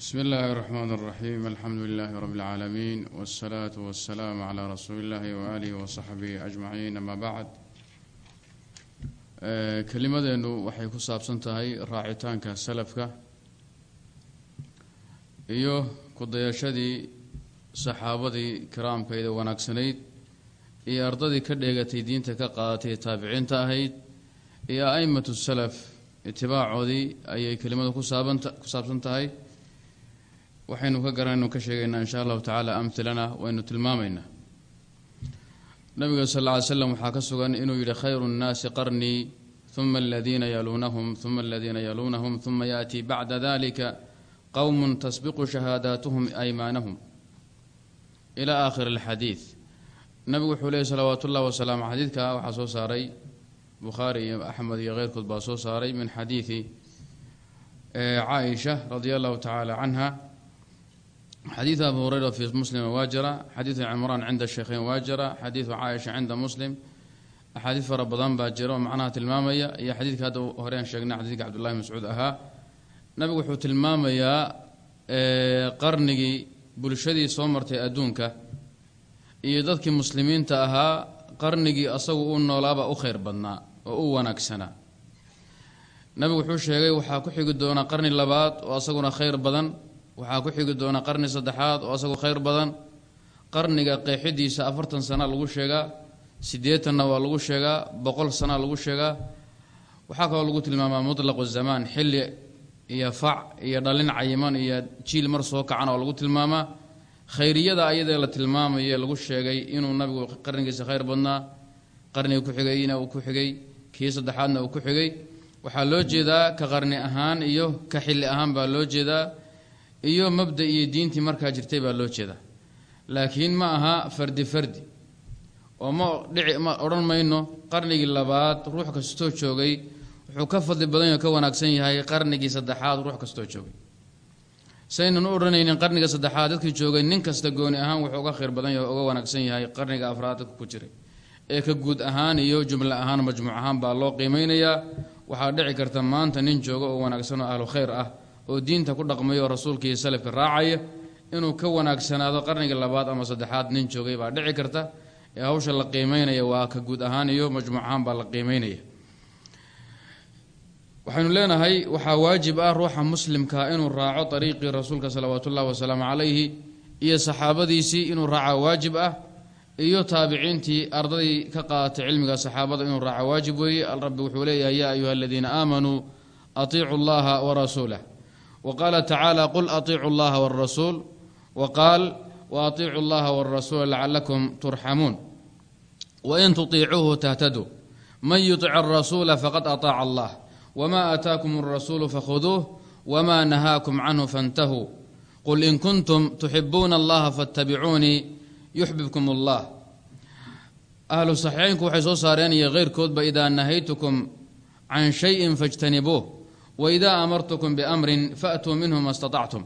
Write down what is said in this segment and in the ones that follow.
bsmi اllahi الرحmn الرaxيm alxamdu lilahi rb اlcaalamiin wالsalaaةu waالsalaam عlى rasuuli اllahi waalihi waصaxbihi ajmaciin ama bacd kelimadeenu waxay ku saabsan tahay raacitaanka salafka iyo kudayashadii saxaabadii kiraamkayda wanaagsanayd iyo ardadii ka dheegatay diinta ka qaadatay taabiciinta ahayd iyo aimatu salaf itibaacoodii ayay kelimadu ku saabsan tahay waxaynu ka garanaynu ka sheegaynaa insha allahu tacaala amhilana waynu tilmaamaynaa. Nabiga sal ly slam waxaa ka sugan inuu yidhi khayru nnaasi qarnii uma aladiina yaluunahum uma aladiina yaluunahum uma yaatii bacda dalika qowmun tasbiqu shahaadaatuhum aymaanahum. Ila aakhiri alxadiid nabigu wuxuu leeyay salawaatu ullahi wasalaamu xadiidka waxaa soo saaray bukhaari iyo axmed iyo keyrkood baa soo saaray min xadiidi caaisha radia allahu tacaala canha xadiidu abu hureyra fi muslim waa jira xadiidu cimraan cinda sheikheyn waa jira xadiidu caaisha cinda muslim axaadiid fara badan baa jira oo macnaha tilmaamaya iyo xadiidka hadda horean sheegnay xadiidka cabdullahi mascuud ahaa nabigu wuxuu tilmaamayaa qarnigii bulshadii soo martay adduunka iyo dadkii muslimiinta ahaa qarnigii asagu u noolaaba u kheyr badnaa oo u wanaagsanaa nabigu wuxuu sheegay waxaa ku xigi doona qarni labaad oo asaguna kheyr badan waxaa ku xigi doona qarni saddexaad oo asagu kheyr badan. Qarniga qeexidiisa afartan sana lagu sheegaa siddeetanna waa lagu sheegaa boqol sana lagu sheegaa waxaa kaloo lagu tilmaamaa mutlaqu zamaan xilli iyo fac iyo dhalin cayiman iyo jiil mar soo kacan oo lagu tilmaamaa. Khayriyada ayadee la tilmaamaye lagu sheegay inuu nabigu qarnigiisa kheyr badnaa qarniga ku xigayna uu ku xigay kii saddexaadna uu ku xigay. Waxaa loo jeedaa ka qarni ahaan iyo ka xilli ahaan baa loo jeedaa iyo mabda iyo diintii markaa jirtay baa loo jeedaa. Laakiin ma aha fardi fardi. Oo ma dhici ma odhan mayno qarnigii labaad ruux kastoo joogay wuxuu ka fadli badan yaho ka wanaagsan yahay qarnigii saddexaad ruux kastoo joogay. Saynan u odhanaynin qarniga saddexaad dadkii joogay nin kasta gooni ahaan wuxuu uga khayr badan yahay uga wanaagsan yahay qarniga afraad dadka ku jiray. Ee ka guud ahaan iyo jumlo ahaan majmuuc ahaan baa loo qiimeynayaa waxaa dhici karta maanta nin jooga oo wanaagsan oo ahlu khayr ah oo diinta ku dhaqmaya oo rasuulka iyo salafka raacaya inuu ka wanaagsanaado qarniga labaad ama saddexaad nin joogay baa dhici karta. Ee hawsha la qiimeynaya waa ka guud ahaan iyo majmuuc ahaan baa la qiimeynaya. Waxaynu leenahay waxaa waajib ah ruuxa muslimka inuu raaco ariiqii rasuulka salawaatu ullahi wasalaamu calayhi iyo saxaabadiisii inuu raaca waajib ah iyo taabiciintii ardadii ka qaadatay cilmiga saxaabada inuu raaca waajib weeye. Rabbi wuxuu leeyahay yaa ayuha aladiina aamanuu atiicu llaha warasuulah wa qaala tacaala qul atiicu llaha wrasuul wa qaal wa atiicu llaha wrasuula lacalakum turxamuun wain tutiicuuhu tahtaduu man yutic arasuula faqad ataaca allah wma aataakum alrasuulu fakhuduuh wma nahaakum canhu fantahuu qul in kuntum tuxibuuna allaha faاtabicuunii yuxbibkum allah ahlu saxiixeynku waxay soo saareen iyo keyrkoodba idaa nahaytukum can shayin faاjtanibuuh waida amartukum biamrin faatuu minhu ma staطactum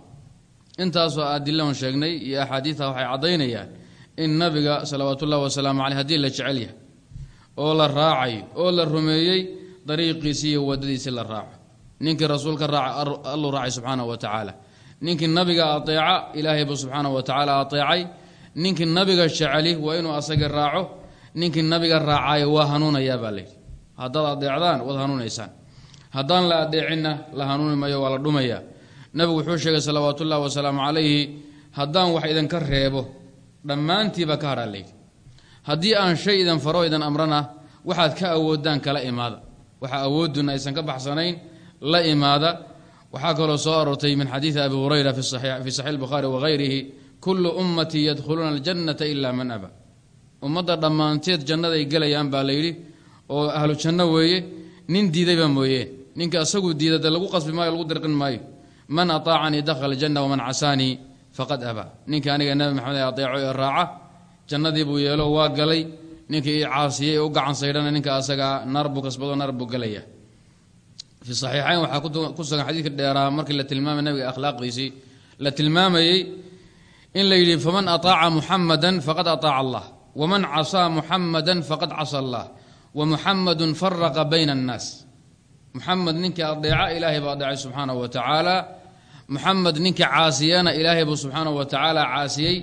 intaasoo adilan sheegnay iyo axaadiida waxay caddaynayaan in nabiga salawaatu ullahi wasalaamu caleyh haddii la jecel yahay oo la raacayo oo la rumeeyey dariiqiisii iyo wadadiisii la raaco ninkii rasuulka raaca alluu raacay subxaanahu wa tacaala ninkii nabiga ateeca ilaahay buu subxaanahu wa tacaala ateecay ninkii nabiga jeceli waa inuu asagii raaco ninkii nabiga raacayo waa hanuunayaa baa adeecdaan waad hanuunaysaan haddaan la adeecinna la hanuuni mayo waa la dhumayaa nabigu wuxuu sheegay salawaatu ullahi wasalaamu calayhi haddaan wax idinka reebo dhammaantiiba ka hadhaa haddii aan shay idan faro idan amrana waxaad ka awoodaan kala imaada. Waxaa awooduna aysan ka baxsanayn la imaada. Waxaa kaloo soo aroortay min xadiidi abi hurayra fi saxiix bukhaari wagayrihi kullu ummatii yadkhuluuna aljannata ila man aba. Ummadda dhammaanteed jannaday gelayaan baa layidhi oo ahlu janno weeye nin diidayba mooyeen ninka asagu diida dee lagu qasbi maayo lagu dirqin maayo. Man ataacanii dakhala aljanna waman casaanii faqad abaa ninka aniga nabi maxamed ee adeeco ee raaca jannadii buu yeelo waa galay. Ninkii i caasiyey u gacan saydhana ninka asagaa naar buu kasbado naar buu gelaya fi saxiixayn waxaa ku sugan xadiidka dheeraa markii la tilmaamay nabiga akhlaaqdiisii. La tilmaamayey in la yidhi faman ataaca muxamadan faqad ataaca allah. Waman casaa muxamadan faqad casa allah. Wa muxamadun faraqa bayna annaas muxamed ninkii adeeca ilaahay baa adeecay subxaanahu wa tacaala. Muxamed ninkii caasiyana ilaahay buu subxaanahu wa tacaala caasiyey.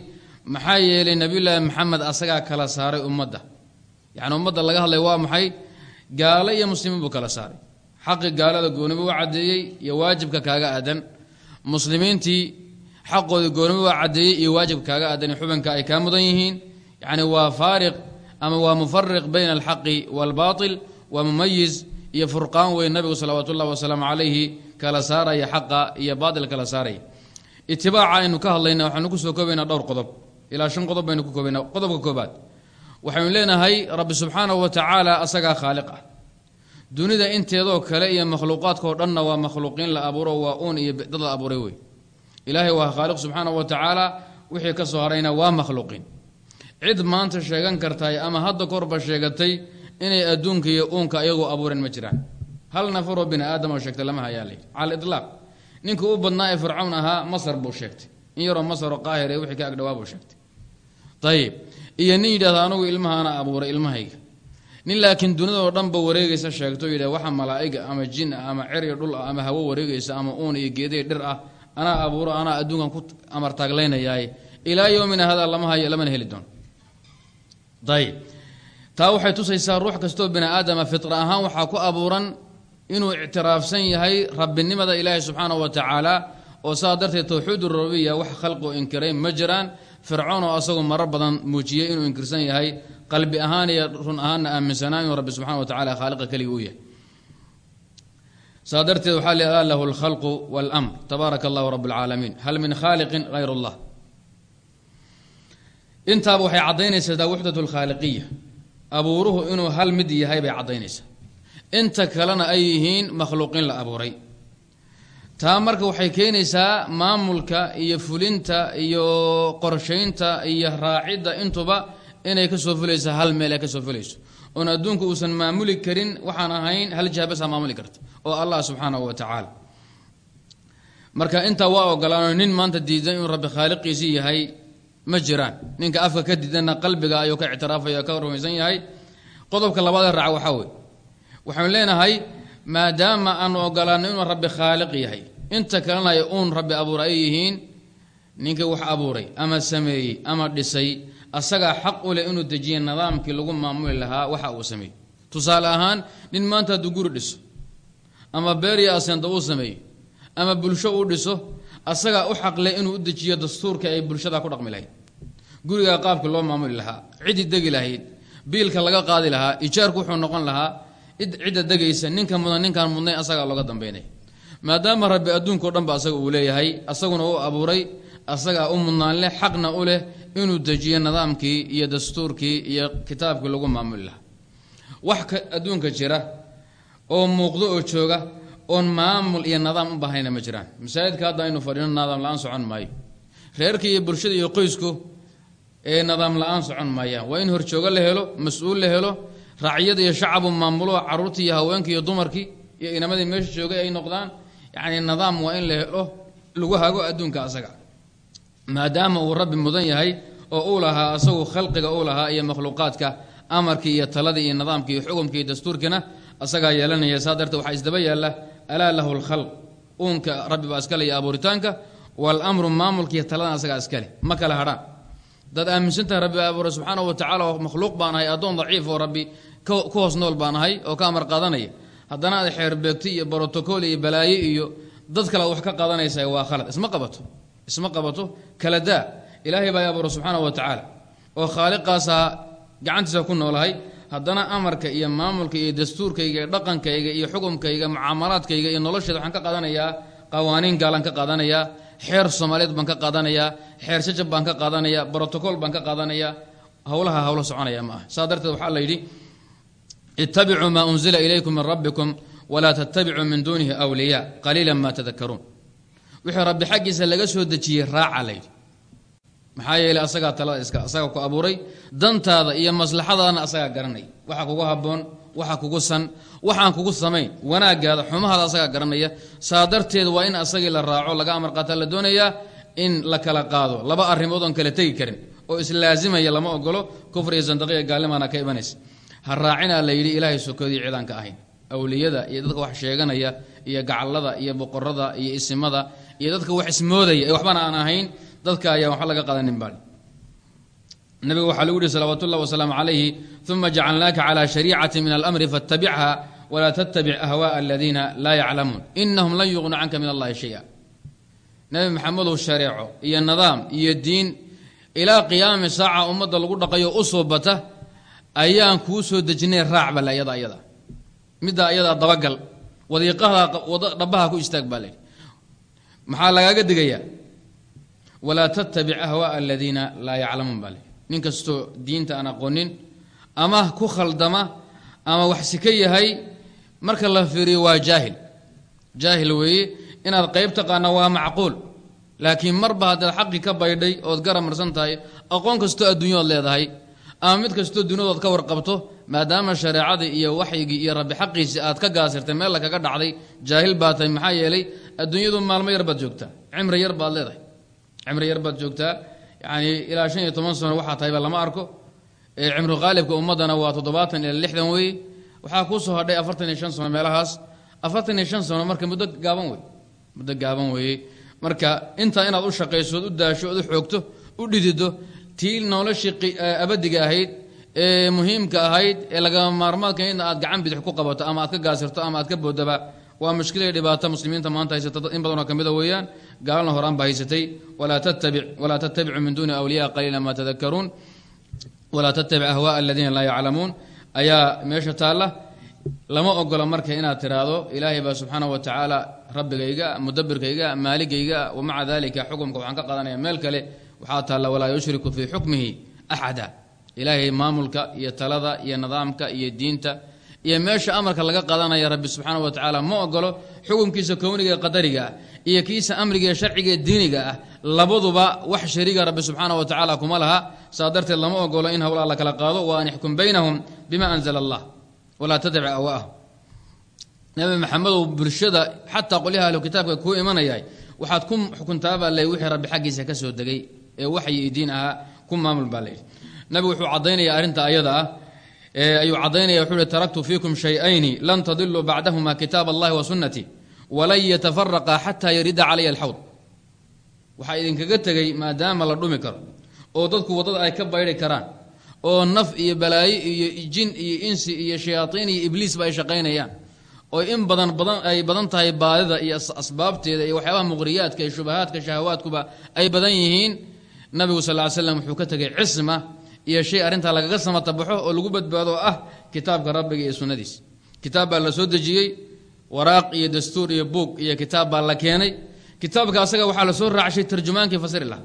Maxaa yeelay nebiyulaahi maxamed asagaa kala saaray ummadda. Yacni ummadda laga hadlay waa maxay? Gaalo iyo muslimiin buu kala saaray. Xaqi gaalada gooniba waa caddeeyey iyo waajibka kaaga aadan. Muslimiintii xaqoodii gooniba waa caddeeyey iyo waajibka kaaga aadan xubinka ay kaa mudan yihiin. Yacni waa faariq ama waa mufariq bayna alxaqi waalbaatil waa mumayiz iyo furqaan weyn nabigu salawaatu ullahi wasalaamu calayhi kala saaraya xaqa iyo baatil kala saaraya itibaaca aynu ka hadlayna waxaanu ku soo koobaynaa dhowr qodob. Ilaa shan qodob baynu ku koobaynaa. Qodobka koobaad waxaynu leenahay rabbi subxaanahu wa tacaala asagaa khaaliq ah. Dunida inteedoo kale iyo makhluuqaadkao dhanna waa makhluuqiin la abuuro waa uun iyo dad la abuuray wey. Ilaahay waa khaaliq subxaanahu wa tacaala wixii ka soo harayna waa makhluuqiin. Cid maanta sheegan kartay ama hadda korba sheegatay inay adduunka iyo uunka ayagoo abuureen ma jiraan. Hal nafaroo bini aadam oo sheegtay lama hayaa layidhi cala ilaaq ninkii u badnaa ee fircawn ahaa masar buu sheegtay. In yaroo masaroo qaahir ee wixii ka agdhawaa buu sheegtay. Ayib iyo nin yidhahda anugu ilmahaana abuuray ilmahayga. Nin laakiin dunidao dhanba wareegaysa sheegto yidhah waxa malaa'iga ama jin ah ama cerya dhul ah ama hawo wareegaysa ama uun iyo geeday dhir ah anaa abuuro anaa adduunkan ku amartaaglaynayaay. Ilaa yowmina hada lama hayo lamana heli doono ayib taa waxay tusaysaa ruux kastoo bini aadama fitra ahaan waxaa ku abuuran inuu ictiraafsan yahay rabbinimada ilaahi subxaanahu wa tacaala oo saa darteed towxiid rububiya wax khalqiu inkiray ma jiraan. Fircoon oo asagu marar badan muujiyey inuu inkirsan yahay qalbi ahaan iyo run ahaanna aaminsanaa inuu rabbi subxana wa tacala khaaliqa keliga u yahay. Saa darteed waxaa alaa lahu alkhalqu waalamr tabaaraka allahu rabb alcaalamiin hal min khaaliqin hayr allah. Intaaba waxay caddaynaysaa wuxdat lkhaaliqiya abuuruhu inuu hal mid yahay bay caddaynaysaa. Inta kalena ay yihiin makhluuqiin la abuuray. Taa marka waxay keenaysaa maamulka iyo fulinta iyo qorshaynta iyo raacidda intuba inay ka soo fulaysa hal meel ay ka soo fulayso. Oon adduunku uusan maamuli karin waxaan ahayn hal jihbasaa maamuli karta oo allah subxaanahu wa tacaala. Marka intaa waa ogolaano nin maanta diidan inuu rabbi khaaliqiisii yahay ma jiraan. Ninka afka ka diidanna qalbiga ayuu ka ictiraafaya ka rumaysan yahay. Qodobka labaadee raaca waxaa wey waxaynu leenahay maadaama aanu ogolaano inuu rabbi khaaliq yahay inta kalena ay uun rabbi abuura ay yihiin ninkii wax abuuray ama sameeyey ama dhisay asagaa xaq u leh inuu dejiye nidaamkii lagu maamuli lahaa waxa uu sameeyey. Tusaale ahaan nin maanta hadduu guri dhiso ama beeriya aseenta uu sameeyo ama bulsho uu dhiso asagaa u xaqleh inuu u dejiyo dastuurka ay bulshada ku dhaqmi lahayd gurigaa qaabka loo maamuli lahaa ciddii degi lahayd biilka laga qaadi lahaa ijaarku wuxuu noqon lahaa cidda degaysa ninka mudan ninkaan mudnay asagaa looga dambaynay maadaama rabbi adduunkao dhan ba asaga uu leeyahay asaguna u abuuray asagaa u mudnaan leh xaqna u leh inuu dejiyo nidaamkii iyo dastuurkii iyo kitaabkii lagu maamuli lahaa. Wax adduunka jira oo muuqdo oo jooga oon maamul iyo nidaam u baahayna ma jiraan. Masaajidka hadda aynu fadhino nidaam la'aan socon maayo. Reerka iyo bulshada iyo qoysku ee nidaam la'aan socon maayaan. Waa in horjoogo la helo mas'uul la helo raacyada iyo shacabu maamulo caruurtii iyo haweenkii iyo dumarkii iyo inamadii meesha joogay ay noqdaan. Yacni nidaam waa in la helo lagu hago adduunka asaga. Maadaama uu rabbi mudan yahay oo uu lahaa asagu khalqiga uu lahaa iyo makhluuqaadka amarkii iyo taladii iyo nidaamkii iyo xukumkii iyo dastuurkiina asagaa yeelanaya. Saa darteed waxaa isdaba yaalla alaa lahu lkhalq uunka rabbi baa iskale iyo abuuritaanka waalamru maamulka iyo taladan asagaa iskale ma kala hadhaan. Dad aaminsantaha rabbi abuuray subxaanahu wa tacala oo makhluuq baan ahay addoon daciif oo rabbi ku hoos nool baan ahay oo ka amar qaadanaya. Haddana aad xeerbeegto iyo brotocool iyo balaayo iyo dad kale wax ka qaadanaysa waa khalad. Isma qabato. Isma qabato. Kala daa. Ilaahay baa abuuray subxaanahu wa tacaala. Oo khaaliqaasaa gacantiisa ku noolahay haddana amarka iyo maamulka iyo dastuurkayga iyo dhaqankayga iyo xukumkayga mucaamalaadkayga iyo nolosheeda waxaan ka qaadanayaa qawaaniin gaalaan ka qaadanayaa xeer soomaaliyeed baan ka qaadanayaa xeer jajab baan ka qaadanayaa brotocool baan ka qaadanayaa. Howlaha howlo soconaya ma ah saa darteed waxaa la yidhi ittabicuu maa unzila ilaykum min rabbikum walaa tattabicuu min duunihi wliyaa qaliila ma tadakaruun wixii rabbi xaggiisa laga soo dejiyey raaca layidhi maxaa yeeley asagaa talada iska asagaa ku abuuray dantaada iyo maslaxadaadna asagaa garanaya waxa kugu habboon waxa kugu san waxaan kugu samayn. Wanaagaada xumahaada asagaa garanaya. Saa darteed waa in asagii la raaco laga amar qaata la doonayaa in la kala qaado. Laba arrimood oon kala tegi karin oo islaazimaya lama ogolo kufr iyo sandaqiya gaalnimaana ka imanaysa. Ha raacinaa la yidhi ilaahay sokadii cidaan ahayn. Awliyada iyo dadka wax sheeganaya iyo gacallada iyo boqorada iyo isimada iyo dadka wax ismoodaya ee waxbana aan ahayn dadka ayaan waxba laga qadanin baa nabiga waxaa lagu yihi salawaat ullahi wasalaamu calayhi uma jacalnaaka calaa shariicati min alamri faاtabicha walaa tattabic ahwaءa aladiina laa yaclamuun inahum lan yuqnu canka min allahi shaya. Nebi maxamedow shareeco iyo nidaam iyo diin ilaa qiyaami saaca ummadda lagu dhaqayo u soo ayaan kuu soo dejinay raac bale ayada ayada. Middaa ayadaa dabagal wadiiqaha dhabaha ku istaag maxaa lagaaga digayaa walaa tattabic ahwaءa aladiina laa yaclamuun baa lehi nin kastoo diinta aan aqoonin ama ku khaldama ama wax si ka yahay marka la fiiriyo waa jaahil. Jaahil weeye inaad qayb taqaana waa macquul. Laakiin marba haddaad xaqi ka baydhay ood garab marsan tahay aqoon kastoo adduunyaood leedahay ama mid kastoo dunyadood ka warqabto maadaama shareecadii iyo waxyigii iyo rabbi xaqiisii aad ka gaasirtay meel kaga dhacday jaahil baa tahay maxaa yeelay adduunyadu maalmo yar baad joogtaa cimri yar baad leedahay cimri yar baad joogtaa. Yani ilaa shan iyo toban sano waxaa tahayba lama arko. Cimri qaalibka ummaddana waa toddobaatan ila lixdan weeye waxaa kuu soo hadhay afartan iyo shan sano meelahaas. Afartan iyo shan sano marka muddo gaaban wey muddo gaaban weeye marka intaa inaad u shaqayso ood u daasho u xoogto u dhidido tii noloshii abadiga ahayd ee muhiimka ahayd ee lagama maarmaadka in aad gacan bidix ku qabato ama aad ka gaasirto ama aad ka boodaba waa mushkila dhibaato muslimiinta maanta haysata in badanoo ka mida weeyaan gaalana horaan baa haysatay walaa tattabic walaa tattabicu min duuni awliyaa qaliila ma tadakaruun walaa tattabic ahwaءa aladiina laa yaclamuun. Ayaa meesha taalla. Lama ogola marka inaad tiraahdo ilaahay baa subxaana wa tacaala rabbigayga mudabirkayga maaligayga wamaca dalika xukumka waxaan ka qadanaya meel kale waxaa taalla walaa yushriku fii xukmihi axada. Ilaahay maamulka iyo talada iyo nidaamka iyo diinta iyo meesha amarka laga qadanaya rabbi subxaana wa tacaala ma ogolo xukumkiisa kowniga ee qadariga iyo kiisa amriga ee sharciga ee diiniga ah labaduba wax shariiga rabbi subxaana wa tacaala kuma laha. Saa darteed lama ogolo in howlaha la kala qaado. Wa an ixkum baynahum bima anzala allah. Walaa tadac awaahum. Nabi maxamedow bulshada xataa qolyaha ahlu kitaabka kuu imanayay waxaad ku xukuntaabaa le wixii rabbi xaggiisa ka soo degay ee waxyi diin ahaa ku maamul baa layidhi nabigu wuxuu caddaynaya arrinta ayada ah ayuu caddaynaya wuxuu hi taraktu fiikum shay-ayni lan tadiluu bacdahuma kitaab allahi wa sunnatii walan yatafaraqa xataa yarida calaya alxawd. Waxaa idinkaga tegey maadaama la dhumi karo oo dadku waddada ay ka baydhi karaan oo naf iyo balaayo iyo jin iyo insi iyo shayaaiin iyo ibliisba ay shaqaynayaan oo in badan badan ay badan tahay baadida iyo asbaabteeda iyo waxyaabaha muqriyaadka iyo shubahaadka shahawaadkuba ay badan yihiin. Nabigu sal ly slam wuxuu ka tegay cisma iyo shay arrintaa lagaga samatabaxo oo lagu badbaado ah kitaabka rabbiga iyo sunnadiis kitaab baa la soo dejiyey waraaq iyo dastuur iyo buug iyo kitaab baa la keenay. Kitaabka asaga waxaa la soo raacshay tarjumaankii fasiri lahaa.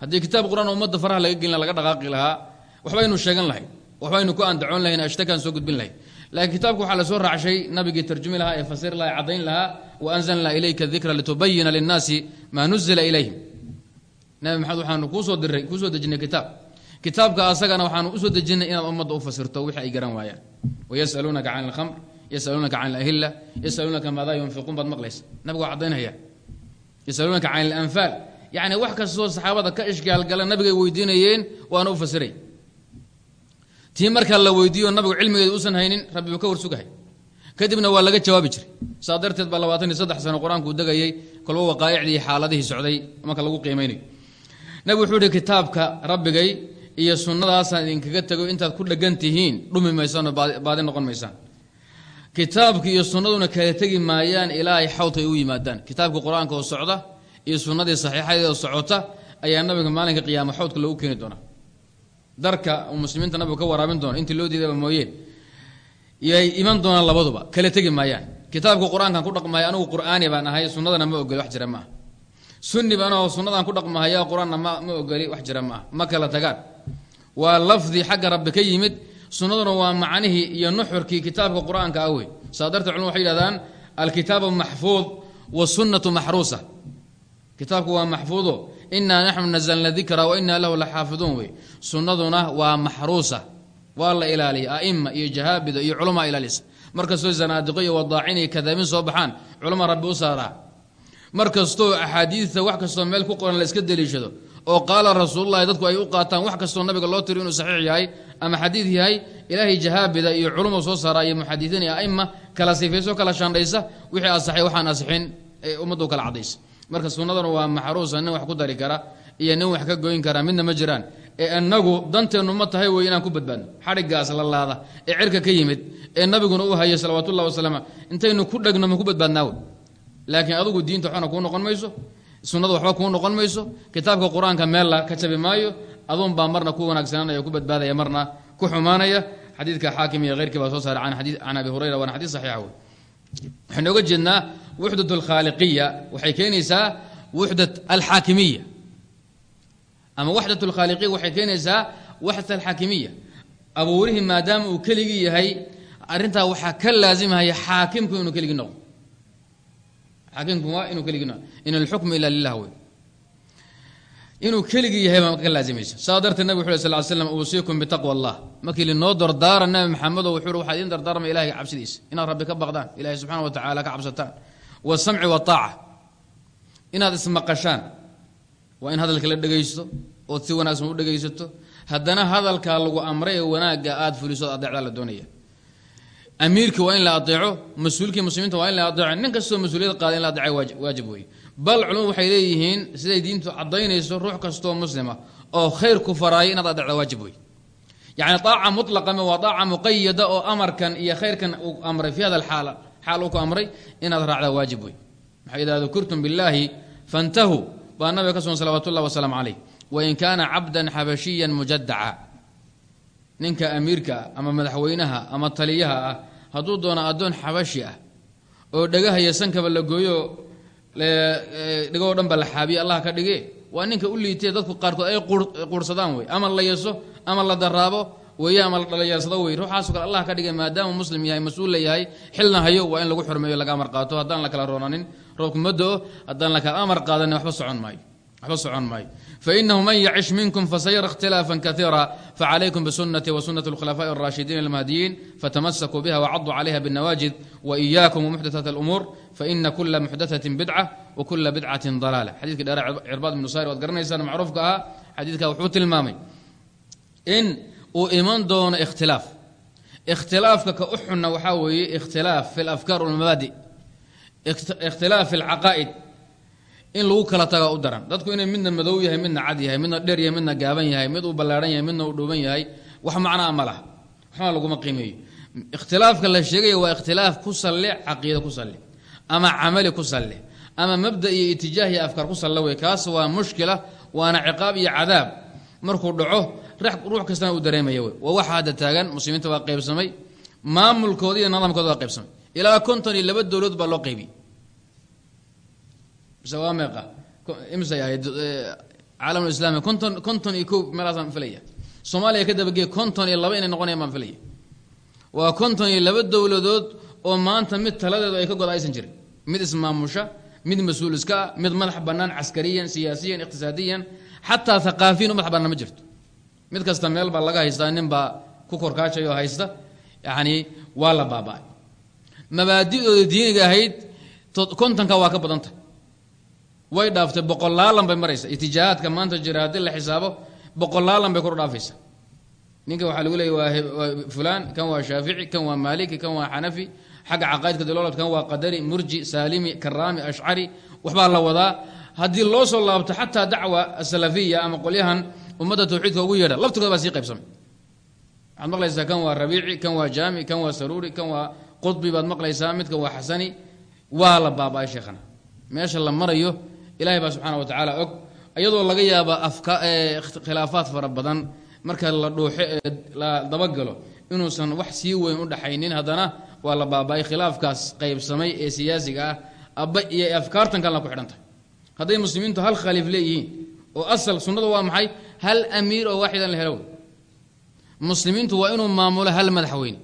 Haddii kitaab qur'aan ummadda faraha laga gelin laga dhaqaaqi lahaa waxbaynu sheegan lahayn waxbaynu ku andacoon lahayn ashtakaan soo gudbin lahayn. Laakiin kitaabka waxaa la soo raacshay nabigii tarjumi lahaa ee fasiri lahaa ee caddayn lahaa wa anzalnaa ilayka dikra litubayina linnaasi maa nuzila ilayhim. Nabi maxamed waxaanu kuusoo diray kuusoo dejinay kitaab. Kitaabka asagana waxaanu u soo dejinay inaad ummadda u fasirto wixii ay garan waayaan. Wayasaluunaka can alkhamr yasaluunaka can alahilla yasaluunaka maadaa yunfiquun baad maqlaysa nabigu waa caddaynaya yasaluunaka can alanfaal yacni wax kastoo saxaabada ka ishgaalgala nabigay weydiinayeen waana u fasiray tii markaa la weydiiyo nabigu cilmigeeda usan haynin rabbi buu ka warsugahay kadibna waa laga jawaabi jiray saa darteed baa labaatan iyo saddex sano qur'aankuu degayey kolba waqaa'icdii xaaladihii socday marka lagu qiimaynayo nabigu wuxuu ihi kitaabka rabbigay iyo idinkaga tego intaad ku dhegan tihiin dhumi maysaanoo baadi noqon maysaan kitaabki iyo sunnaduna kala tegi maayaan ilaa ay xawd u yimaadaan. Kitaabka qur'aanka oo socda iyo sunnadii saxiixadeed oo socota ayaa nabiga maalinka qiyaama xawdka loogu keeni doonaa. Darka muslimiinta nabigu ka waraabin doona intii loo diidaba mooyeen yay iman doonaan labaduba kala tegi maayaan. Kitaabka qur'aankan ku dhaqmaya anigu qur'aani baan ahay sunnadana ma ogoli wax jira maaha sunni baan aho sunnadan ku dhaqmahaya qur'aanna ma ma ogoli wax jira maaha ma kala tagaan. Waa lafdi xagga rabbi ka yimid sunnaduna waa macnihii iyo nuxurkii kitaabka qur'aanka ah wey saa darteed culmad waxay yihahdaan alkitaabu maxfuud wasunnatu maxruusa. Kitaabku waa maxfuudo inaa naxnu nazalna dikra wa inaa lahu laxaafiduun wey. Sunnaduna waa maxruusa waa la ilaaliya a'ima iyo jahaabida iyo culamaa ilaalisa. Markastoo zanaadiqo iyo wadaacin iyo kadaabiin soo baxaan culama rabbi u saaraa. Mar kastoo axaadiidta wax kastoo meel ku qoran la iska deliishado oo qaala rasuululahi dadku ay u qaataan wax kastoo nabiga loo tiri inuu saxiix yahay ama xadiid yahay ilaahay jahaabida iyo culuma soo saara iyo muxadiiin iyo aima kala sifayso kala shandhaysa wixii asaxay waxaan asixin ummaddu kala cadaysa marka sunnadana waa maxruusa nin wax ku dari kara iyo nin wax ka goyn kara midna ma jiraan. Ee inagu danteennu ma tahay wey inaan ku badbaadno xadhigaas la laada ee cirka ka yimid ee nabiguna u hayay salawaatullahi wasalama intaynu ku dhegno ma ku badbaadnaawe laakiin adugu diinta waxna kuu noqon mayso sunnada waxba kuu noqon mayso kitaabka qur'aanka meella ka jabi maayo aduun baa marna ku wanaagsananaya ku badbaadaya marna ku xumaanaya. Xadiidka xaakim iyo heyrkii baa soo saaray can abi hurayra waana xadiis saxiixa wey waxaynu oga jeednaa wuxdat alkhaaliqiya waxay keenaysaa wuxdat alxaakimiya ama waxdat alkhaaliqiya waxay keenaysaa waxdat alxaakimiya abuurihii maadaama uu keligii yahay arrintaa waxaa ka laazimahaya xaakimku inuu keligii noqdo. Xaakimku waa inuu keligii noqdo. In alxukmu ila lilah inuu keligii yahay baa ka laazimaysa saa darteed nabig wuxu sal slam uusiikum bitaqwa allah markii linoo dardaara nabi maxamedo wuxuu waxaa idin dardaarmaya ilahay cabsidiisa. Inaad rabbi ka baqdaan ilahay subxana wa tacala ka cabsataan. Wasamci wataaca inaad ismaqashaan. Waa in hadalka la dhegaysto ood si wanaagsan u dhegaysato haddana hadalkaa lagu amray wanaagga aad fuliso adeecdaa la doonaya. Amiirkii waa in la adeeco mas'uulkii muslimiinta waa in la adeeco nin kastoo mas'uuliyad qaada in la adeeca waajib weeye bal culumadu waxay leeyihiin siday diintu caddaynayso ruux kastoo muslima oo khayr ku faraaya inaad adeecda waajib wey yacni aaca mutlaqame waa aaca muqayada oo amarkan iyo khayrkan uu amray fi hada alxaal xaal uu ku amray inaad raacdaa waajib wey maxaa idaa dukurtum billaahi fantahuu baa nabiga ka sugan salawatu ullah wasalaamu calayh. Wain kaana cabdan xabashiyan mujadaca ninka amiirka ama madaxweynaha ama taliyaha ah hadduu doono addoon xabashi ah oo dhegahaya sankaba la gooyo dhigoo dhan ba la xaabiye allah ka dhige waa ninka u liitee dadku qaarkood ay quursadaan wey ama la yeso ama la daraabo weeye ama la dhalinyaarsado wey ruuxaaso kale allah ka dhigay maadaama muslim yahay mas'uul la yahay xilna hayo waa in lagu xurmeeyo laga amar qaato haddaan la kala roonanin roobku ma haddaan la kala amar qaadanin waxba socon maayo waxba socon maayo fainahu man yacish minkum fasayara اkhtilaafa kaiira facalaykum bsunati wasunati اlkhulafaaءi الraashidiin اlmahdiyiin fatamasakuu biha wacaduu calayha bاnawaajid wإiyaakum wmuxdaثaat اlumuur faina kula muxdaثaةi bidca wakula bidcaةi dalaala xadidkii dheera cirbaad ibnu saari waad garanaysaan macruufka ahaa xadiidka wuxuu tilmaamay in uu iman doono ikhtilaaf ikhtilaafka ka u xunna waxaa weeye ikhtilaaf fi اlafkaar wاlmabaadi ikhtilaaf fi اlcaqaa'id in lagu kala taga u daran. Dadku inay midna madow yahay midna cad yahay midna dheer yahay midna gaaban yahay mid uu ballaadhan yahay midna uu dhuuban yahay wax macnaa ma laha. Waxba laguma qiimeeyo. Ikhtilaafka la sheegaya waa ikhtilaaf ku salle caqiida ku salle ama camali ku salle ama mabda iyo itijaah iyo afkaar ku salle wey. Kaas waa mushkila waana ciqaab iyo cadaab. Markuu dhaco ruux kastana uu dareemaya wey. Waa waxa hadda taagan muslimiinta waa qaybsamay maamulkooda iyo nidaamkooda waa qaybsamay. Ilaa konton iyo laba dowladood baa loo qaybiyey waa meeqa imsay ahayd caalamulislaami konton konton iyo kow meelaasaan filaya soomaaliya ka dabagee konton iyo laba inay noqonayan baan filaya waa konton iyo laba dowladood oo maanta mid taladeedu ay ka goda aysan jirin mid ismaamusha mid mas'uul iska ah mid madax bannaan caskariyan siyaasiyan iqtisaadiyan xataa haqaafiyan u madax bannaan ma jirto mid kasta meel baa laga haystaa nin baa ku korkaajayoo haysta yacni waa la ahayd kontonka waa ka way dhaaftay boqolaalan bay maraysa itijaahaadka maanta jira haddii la xisaabo boqolaalan bay kor dhaafaysa ninka waxaa lagu leeyay waa fulaan kan waa shaafici kan waa maaliki kan waa xanafi xagga caqaa'idka daloolad kan waa qadari murji saalimi karaami ashcari waxbaa la wadaa. Haddii loo soo laabto xataa dacwa asalafiya ama qolyahan ummadda tawxiidka ugu yeedha laftirkood baa sii qaybsamay. Waxaad maqlaysaa kan waa rabiici kan waa jaami kan waa saruuri kan waa qudbi baad maqlaysaa midka waa xasani waa la baaba-ay sheekhana. Meesha la marayo ilaahay baa subxaana wa tacaala og. Iyadoo laga yaaba afka khilaafaad fara badan marka la dhuuxo ee la dabagalo inuusan wax sii weyn u dhaxaynin haddana waa la baaba-ay khilaafkaas qaybsamay ee siyaasiga ah abba iyo afkaartan kalena ku xidhan tahay. Hadday muslimiintu hal khaliif leeyihiin oo asal sunnadu waa maxay? Hal amiir oo waaxidan la helo muslimiintu waa inuu maamulo hal madaxweyne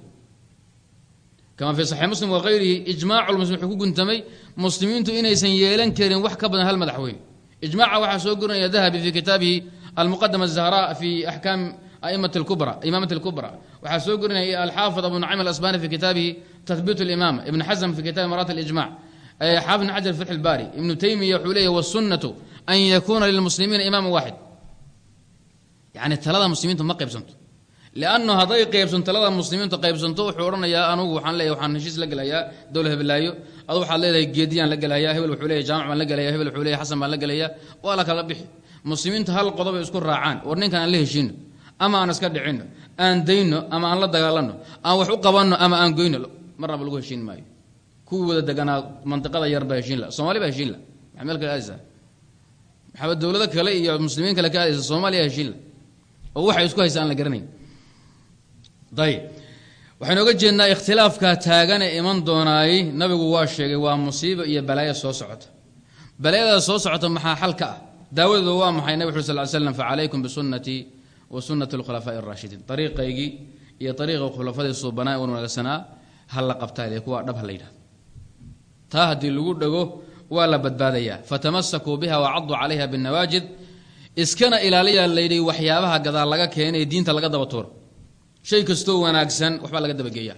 kama fii saxiix muslim wakayrihi ijmaacu lmuslim wuxuu ku guntamay muslimiintu inaysan yeelan karin wax ka badan hal madaxweyne ijmaaca waxaa soo gurinaya dahabi fii kitaabihi almuqadama azahra fi axkaam aimati lkubra imaamati alkubra waxaa soo gurinaya alxaafid abu nucaym alasbani fi kitaabihi tahbiit اlimama ibn xasm fi kitabi marat اlijmac xaafid ibn xajar fatx اlbari ibnu taymiya wuxuu leeyahy wasunnatu an yakuna lilmuslimiina imaama waaxid yani talada muslimiintu ma qaybsanto liannu hadday qaybsanto talada muslimiintu qaybsanto wuxuu odhanayaa anugu waxaan leeyahy waxaan heshiis la gelayaa dowla hebelaayo adu waxaad leedahay geediyaan la gelayaa hebel wuxuu leeyahy jaamac baan la gelaya hebel wuxuu leeyahy xasan baan la gelayaa waa la kala bixi muslimiintu hal qodob ay isku raacaan war ninkan aan la heshiino ama aan iska dhicino aan dayno ama aan la dagaalanno aan wax u qabanno ama aan goyno marnaba lagu heshiin maayo kuwii wada deganaa mantiqada yar baa heshiin la soomaali baa heshiin la maxaa meel kale aadaysaa maxaaba dowlado kale iyo muslimiin kale ka ayb waxaynu oga jeednaa ikhtilaafkaa taagane iman doonaay nabigu waa sheegay waa musiibo iyo balaayo soo socota. Balaayada soo socota maxaa xal ka ah? Daawadeedu waa maxay? Nabig uri sal l slam facalaykum bisunnatii wa sunnati alkhulafaa'i araashidiin ariiqaygii iyo ariiqa khulafadii suubanaa wan wanaagsanaa ha la qabtaa kuwa dhab ha la yidhahdo taa haddii lagu dhego waa la badbaadayaa. Fatamasakuu biha wacaduu calayha binnawaajid iskana ilaaliyaa layidhi waxyaabaha gadaal laga keenay diinta laga daba tuuro shay kastoo wanaagsan waxbaa laga dabageeyaa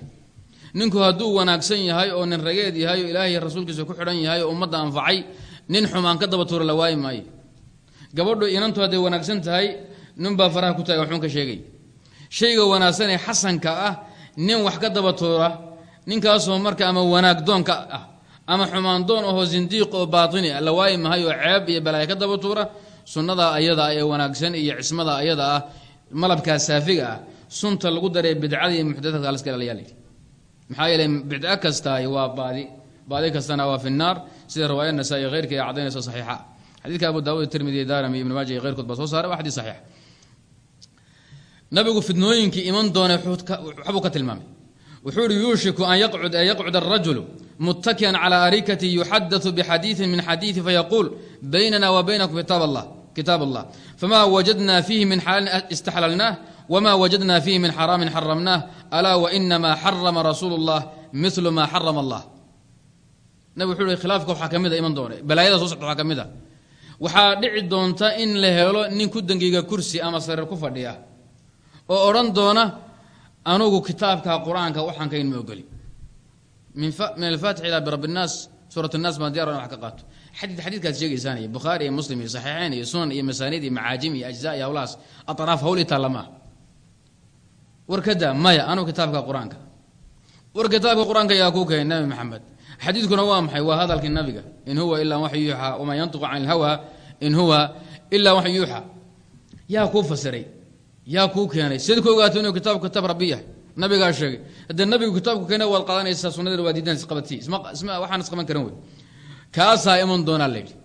ninku hadduu wanaagsan yahay oo nin rageed yahay oo ilaahay rasuulkiisa ku xidhan yahay oo ummadda anfacay nin xumaan ka daba tuura la waayi maayo gabadhu inantu hadday wanaagsan tahay ninbaa faraha ku tahay waxuun ka sheegay. Shayga wanaagsan ee xasanka ah nin wax ka daba tuura ninkaasoo marka ama wanaag doonka ah ama xumaan doon ahoo zindiiq oo baatini la waayi mahay oo ceeb iyo balaayo ka daba tuura sunnadaa ayada ah ee wanaagsan iyo cismada ayada ah malabkaa saafiga ah sunta lagu daree bidcada iyo muxdadadka laska ilaaliyaa layidhi maxaa yeeley bidco kastaay waa baadi baadi kastana waa fi naar sida riwaaya nasaa-i keyrka ee cadaynaysa saxiixa xadiidka abu daawud tirmidi daarami ibn maaja iyo keyrkood baa soo saaray waa xadiis saxiix nabigu fidnooyinkii iman doonay waxbuu ka tilmaamay wuxuu ihi yuushiku an yaqcud ee yaqcud arajulu muttakiyan calى arikati yuxadau bxadiiثi min xadiiثi fayaquul baynana wa baynakum kitaab allah kitaab allah fama wajadna fiihi min xalaalin istaxlalnaah wma wajadna fiihi min xaraamin xaramnaah alaa wainama xarama rasuulu اllah milu ma xarama allah nabig wuxuu hi khilaafka waxaa ka mida iman doona balaayada soo socta waxaa ka mid a waxaa dhici doonta in la helo nin ku dangiga kursi ama sariir ku fadhiya oo odhan doona anugu kitaabka qur-aanka waxaan kayn ma ogoli min alfaatix ilaa birab الnaas suurat الnaas baan diyar wax ka qaato xadid xadiidkaad sheegaysaan iyo bukhaari iyo muslim iyo saxiixeyn iyo sunan iyo masaanid iyo macaajim iyo ajza iyo hawlahaas aطraaf hawl itaalla maaha war kada maya anugu kitaabka qur'aanka. War kitaabka qur'aanka yaa kuu keenay nabi maxamed. Xadiidkuna waa maxay? Waa hadalkii nabiga. In huwa ilaa wax yuuxa wamaa yantiqu can ilhawa in huwa ilaa wax yuuxa yaa kuu fasiray yaa kuu keenay. Sid ku ogaato inuu kitaabku kitaab rabbi yahay. Nabigaa sheegay. Haddee nabigu kitaabku keena waad qaadanaysaa sunadina waa diidan isqabatii waxaan isqaban karan wey. Kaasaa iman doonaa layidhi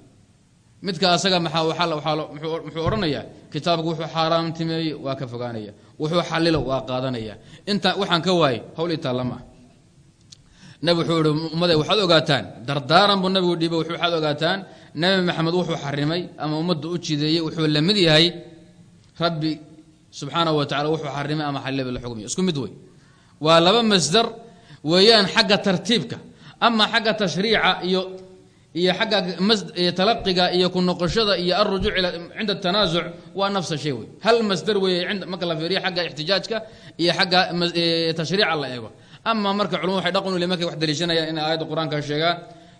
midka asaga maxaa waxaa muxuu odhanayaa kitaabku wuxuu xaaraamtimeeye waa ka fogaanaya wuxuu xalilo waa qaadanaya inta waxaan ka waayay hawl itaallama nabi wuxuu ihi waxaad ogaataan? Dardaaran buu nabigu dhiibay waxaad ogaataan? Nabi maxamed wuxuu xarimay ama ummadda u jideeyey wuxuu la mid yahay? Rabbi subxaanahu wa tacala wuxuu xarimay ama xalilay la xugmiyo isku mid wey. Waa laba masdar weeyaan xagga tartiibka. Ama xagga tashriica iyo iyo xagga talaqiga iyo ku noqoshada iyo alrujuuc cinda tanaasuc waa nafsa shay wey hal masdar weeye marka la fiiriyo xagga ixtijaajka iyo xagga tashriica la eego. Ama marka culumadu waxay dhaqan markay wax daliishanayaan inay aayadda qur'aanka sheegaan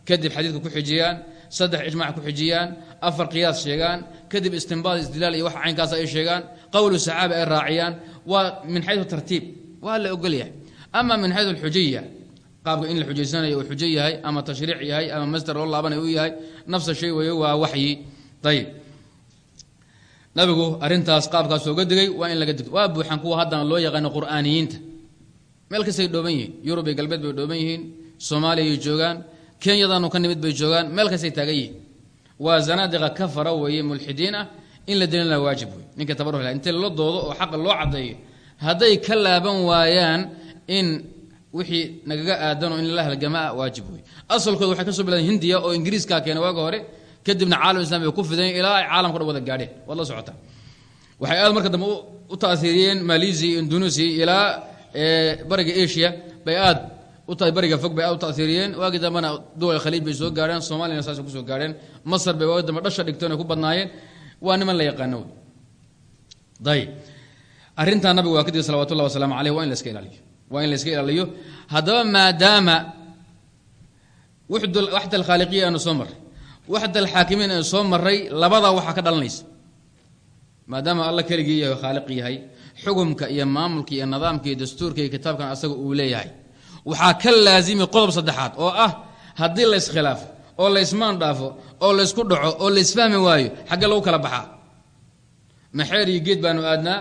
kadib xadiidka ku xijiyaan saddex ijmac ku xijiyaan afar qiyaas sheegaan kadib istinbaad isdilaal iyo wax caynkaas ay sheegaan qowlu saxaabi ay raaciyaan waa min xayu tartiib waa la ogolyahay ama min xayu alxujiya qaabka in la xujaysanayo uu xujo yahay ama tashriic yahay ama masder loo laabanay uu yahay nafsa shay weeye waa waxyi. Ayib nabigu arrintaas qaabkaas ooga digay waa in laga digto waa buuxan kuwa haddana loo yaqaano qur'aaniyiinta. Meel kastay dhooban yihiin. Yurub iyo galbeed bay dhooban yihiin. Soomaaliyay joogaan. Kenyadanu ka nimid bay joogaan. Meel kastay taagan yihiin. Waa zanaadiqa ka fara weeye mulxidiin ah in la dilina waajib wey ninka tabaru hela intii lala doodo oo xaqa loo caddeeyo? Hadday ka laaban waayaan in wixii nagaga aadano in lala halgamaa waajib wey asalkooda waxay ka soo bilaadeen hindiya oo ingiriiskaa keenay waaga hore kadibna caalam islam bay ku fideen ilaa ay caalamka dhan wada gaadheen. Waad la waxay aad marka dambe u taasiiriyeen malaysia indonesia ilaa bariga asia bay aad u tahay bariga fog bay aad u taasiiriyeen waagii dambena duwal khaliij bay soo gaadheen soomaaliyana saasay ku soo gaadheen. Masar bay waagi dambe dhasha dhigteen ay ku badnaayeen. Waa niman la yaqaano wey ayib arrintaa nabigu waa kadib salawatu llah wasalaamu aleyh waa in la iska ilaaliyo waa in la iska ilaaliyo. Haddaba maadaama waxda alkhaaliqiya aanu soo marray waxda alxaakimiin aanu soo marray labadaa waxaa ka dhalanaysa. Maadaama alla keligii yahay khaaliq yahay xukumka iyo maamulka iyo nidaamka iyo dastuurka iyo kitaabkan asaga uu leeyahay. Waxaa ka laazimi qodob saddexaad oo ah haddii la iskhilaafo oo la ismaan dhaafo oo laysku dhaco oo la isfahmi waayo xaggee lagu kala baxaa. Ma xeer iyo geed baanu aadnaa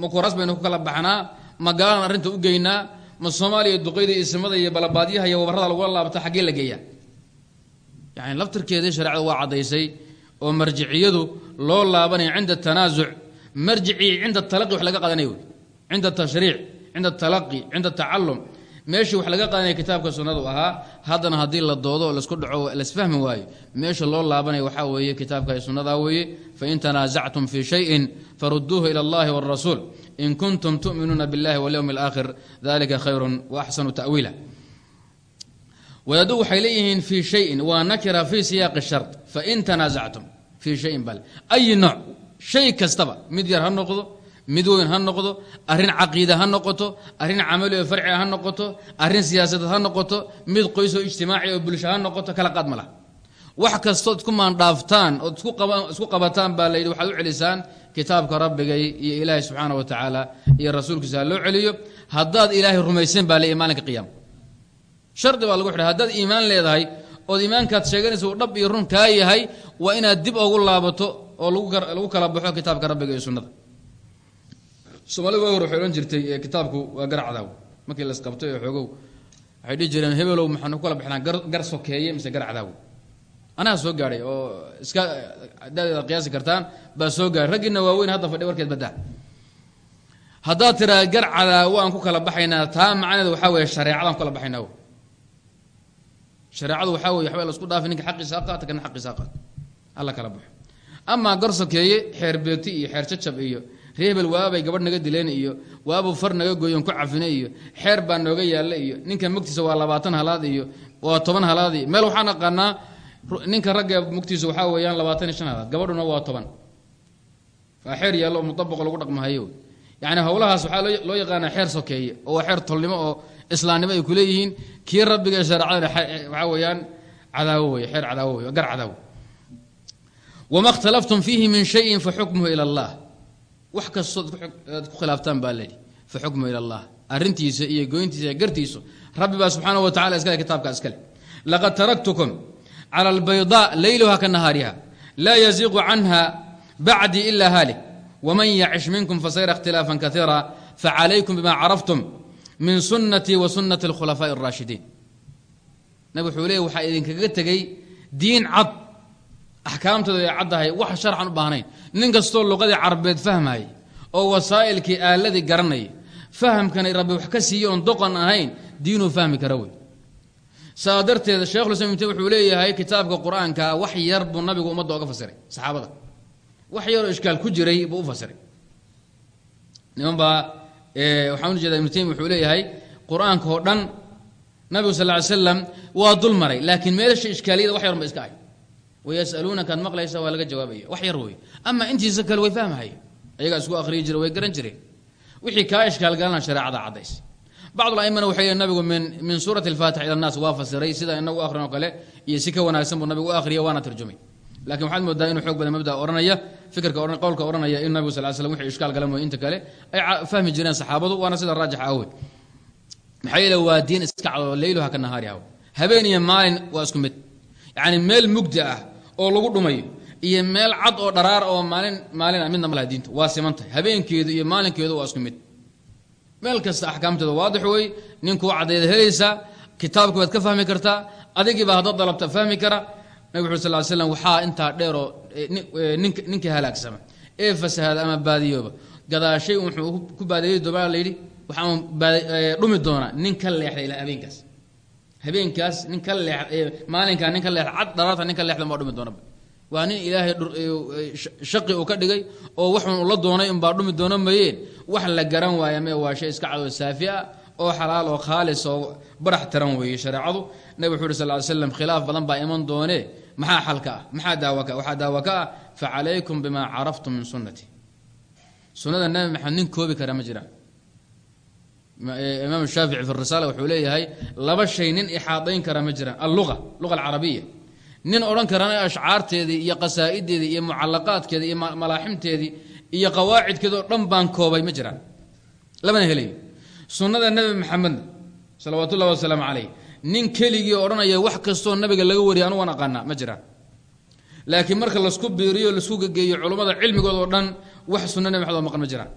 ma baynu ku kala baxnaa ma gaalaan arrinta u geynaa ma soomaaliya duqeyda iyo ismada iyo balabaadyaha iyo wabarrada lagula laabta xaggee la geeyaa? Yani laftirkeedii shareecadu waa caddaysay oo marjiciyadu loo laabanaya cinda tanaasuc marjicii cinda talaqi wax laga qadanay wey cinda tashriic cinda talaqi cinda tacalum meeshii wax laga qadanaya kitaabka sunnadu ahaa haddana haddii la doodo oo laisku dhaco laisfahmi waayo meesha loo laabanaya waxaa weeye kitaabka sunnadaa weeye fain tanaasactum fii shayin faruduuhu ila allahi wاrasuul in kuntum tu'minuuna biاllahi walyowmi اlaakhir dalika khayru waaxsanu ta'wiila wadaadu waxay leeyihiin fii shayin waa nakira fii siyaaqi shart fain tanaasactum fii shayin bal ay nooc shay kastaba mid yar ha noqdo mid weyn ha noqdo arrin caqiida ha noqoto arrin camali oo farci ha noqoto arrin siyaasadeed ha noqoto mid qoys oo ijtimaaci oo bulsho ha noqoto kala qaad ma laha. Wax kastood isku maandhaaftaan ood isku qabataan baa layidhi waxaad u celisaan kitaabka rabbigay iyo ilaahay subxaana wa tacaala iyo rasuulkiisa loo celiyo haddaad ilaahay rumaysan baa leeyahy maalinka qiyaama shardi baa lagu xidhay haddaad iimaan leedahay ood iimaankaad sheeganaysa uu dhab iyo run kaa yahay waa inaad dib ugu laabato oo lagu kala baxo kitaabka rabbiga iyo sunnada soomaalida waa hor waxay odhan jirtay kitaabku waa gar cadaaw. Markii las qabtay oo xoogow waxay dhihi jireen hebelow maxaanu kala baxnaa gar sokeeye mise gar cadaaw? Anaa soo gaadhay oo iska dadeeda qiyaasi kartaan baa soo gaadhay. Raggiina waaweyn hadda fadhi warkeed baddaa. Haddaad tiraa gar cadaawo aan ku kala baxaynaa. Taa macnaheed waxaa weeye shareecadaan ku kala baxaynaa. Shareecadu waxaa weye waxba la isku dhaafi ninka xaqiisa ha qaata kana xaqiisa alla kala baxo. Amaa gar sokeeye xeer beegti iyo xeer iyo reebel waabay gabadh naga dileen iyo waabuu far naga gooyon ku cafine iyo xeer baa nooga yaalla iyo ninka mugtiisa waa labaatan halaad iyo waa toban halaad iyo meel waxaan aqaanaa ninka ragga mugtiisa waxaa weeyaan labaatan iyo shan halaad gabadhuna waa toban. Waa xeer yaallo oo lagu dhaqmahayo. Yacni howlahaas waxaa loo yaqaanaa xeer sokeeye oo waa xeer tolnimo oo islaamnimo ay ku leeyihiin. Kii rabbiga ee shareecadana waxaa weeyaan cadaawo wey xeer cadaawo wey gar cadaawo. Wama اkhtalaftum fiihi min shayin faxukmuhu ila اllah wax kastood aad ku khilaaftaan baa leehi faxukmuhu ila اllah arrintiisa iyo goyntiisa iyo gartiisu rabbi baa subxaanaه wa tacala iskale kitaabka iskale laqad taraktukum clى اlbayضاء layluha ka nahaariha laa yaziiqu canha bacdii ila haalik wman yacish minkum fasayra اkhtilaafa kaiira facalaykum bima caraftum min sunatii wa sunati اlkhulafaaءi الraashidiin nabig wuxuu leey waxaa idinkaga tegey diin cad axkaamtooda ay caddahay wax sharxan u baahnayn. Nin kastoo luqadii carabeed fahmaya oo wasaa'ilkii aaladii garanaya fahamkanay rabbi wax ka siiye oon doqon ahayn diinuu fahmi kara wey. Saa darteed shekhulislam ibn wuxuu leeyahay kitaabka qur'aanka wax yar buu nabigu ummadda oga fasiray saxaabada. Wax yaroo ishkaal ku jiray buu u fasiray. Niman baa waxaan u jeeda ibnu taymiya wuxuu leeyahay qur'aanka oo dhan nabigu sal ly slam waa dul maray laakiin meelasha ishkaaliyada wax yarun ba iska ahay wayasaluunaka ad maqlaysa waa laga jawaabaya wax yar wey ama intiisa kale way fahmahaya ayagaa isku akhriyi jire way garan jireen wixii kaa ishkaal galana shareecada caddays bacd aimana waxay leeyiin nabigu min min suurati alfaatix ila annaas waa fasiray sida inagu akhrin oo kale iyo si ka wanaagsan buu nabigu u akhriya waana tarjumay laakiin waxaad moodaa inuu xoog badan mabda ohanaya fikirka qowlka odhanaya in nabigu sal slam wixii ishkaal gala mooy inta kale ay fahmi jireen saxaabadu waana sida raajix wey maxaa yeele waa diin iska cado leyluha ka nahaariha habeen iyo maalin waa oo lagu dhumayo iyo meel cad oo dharaar oo maalin maalin ah midna ma laha diintu waa simantahay habeenkeedu iyo maalinkeedu waa isku mid. Meel kasta axkaamteeda waadix wey ninkuu caddeeda helaysaa kitaabki baad ka fahmi kartaa adigiiba haddaad dalabta fahmi kara nabig wuxu sal slam waxaa intaa dheeroo nink ninkii halaagsama ee fasahaada ama baadiyooba. Gadaashay wuxuu ku baadiyey doobaa la yidhi waxaan dhumi doonaa nin ka leexda ilaa habeenkaas habeenkaas nin ka leex maalinkaa nin ka leexda cad dharaarta nin ka leexdan baa dhumi doonaba waa nin ilaahay shaqi uu ka dhigay oo waxun ula doonay unbaa dhumi doono mayeen wax la garan waaya mee waa shay iska cadoo saafi ah oo xalaal oo khaalis oo barax tiran weeye shareecadu. Nabig wuxu uhi sal ly slam khilaaf badan baa iman doonee maxaa xalka ah? Maxaa daawa ka waxaa daawa ka ah facalaykum bimaa caraftum min sunnati. Sunnada nabi maxamed nin koobi kara ma jiraan imaam shaafici fi risaala wuxuu leeyahay laba shay nin ixaadayn kara ma jiraan. Alluga luga alcarabiya. Nin odhan karana ashcaarteedii iyo qasaa'ideedii iyo mucalaqaadkeedii iyo malaaximteedii iyo qawaacidkeeda oo dhan baan koobay ma jiraan. Lamana helayo sunnada nebi maxamedna salawaatu ullahi wasalaamu calayh. Nin keligii odhanaya wax kastoo nabiga laga wariya anu waan aqaanaa ma jiraan. Laakiin marka lasku biiriyo lasku gegeeyo culummada cilmigood oo dhan wax sunna nebi maxamed oo ma jiraan.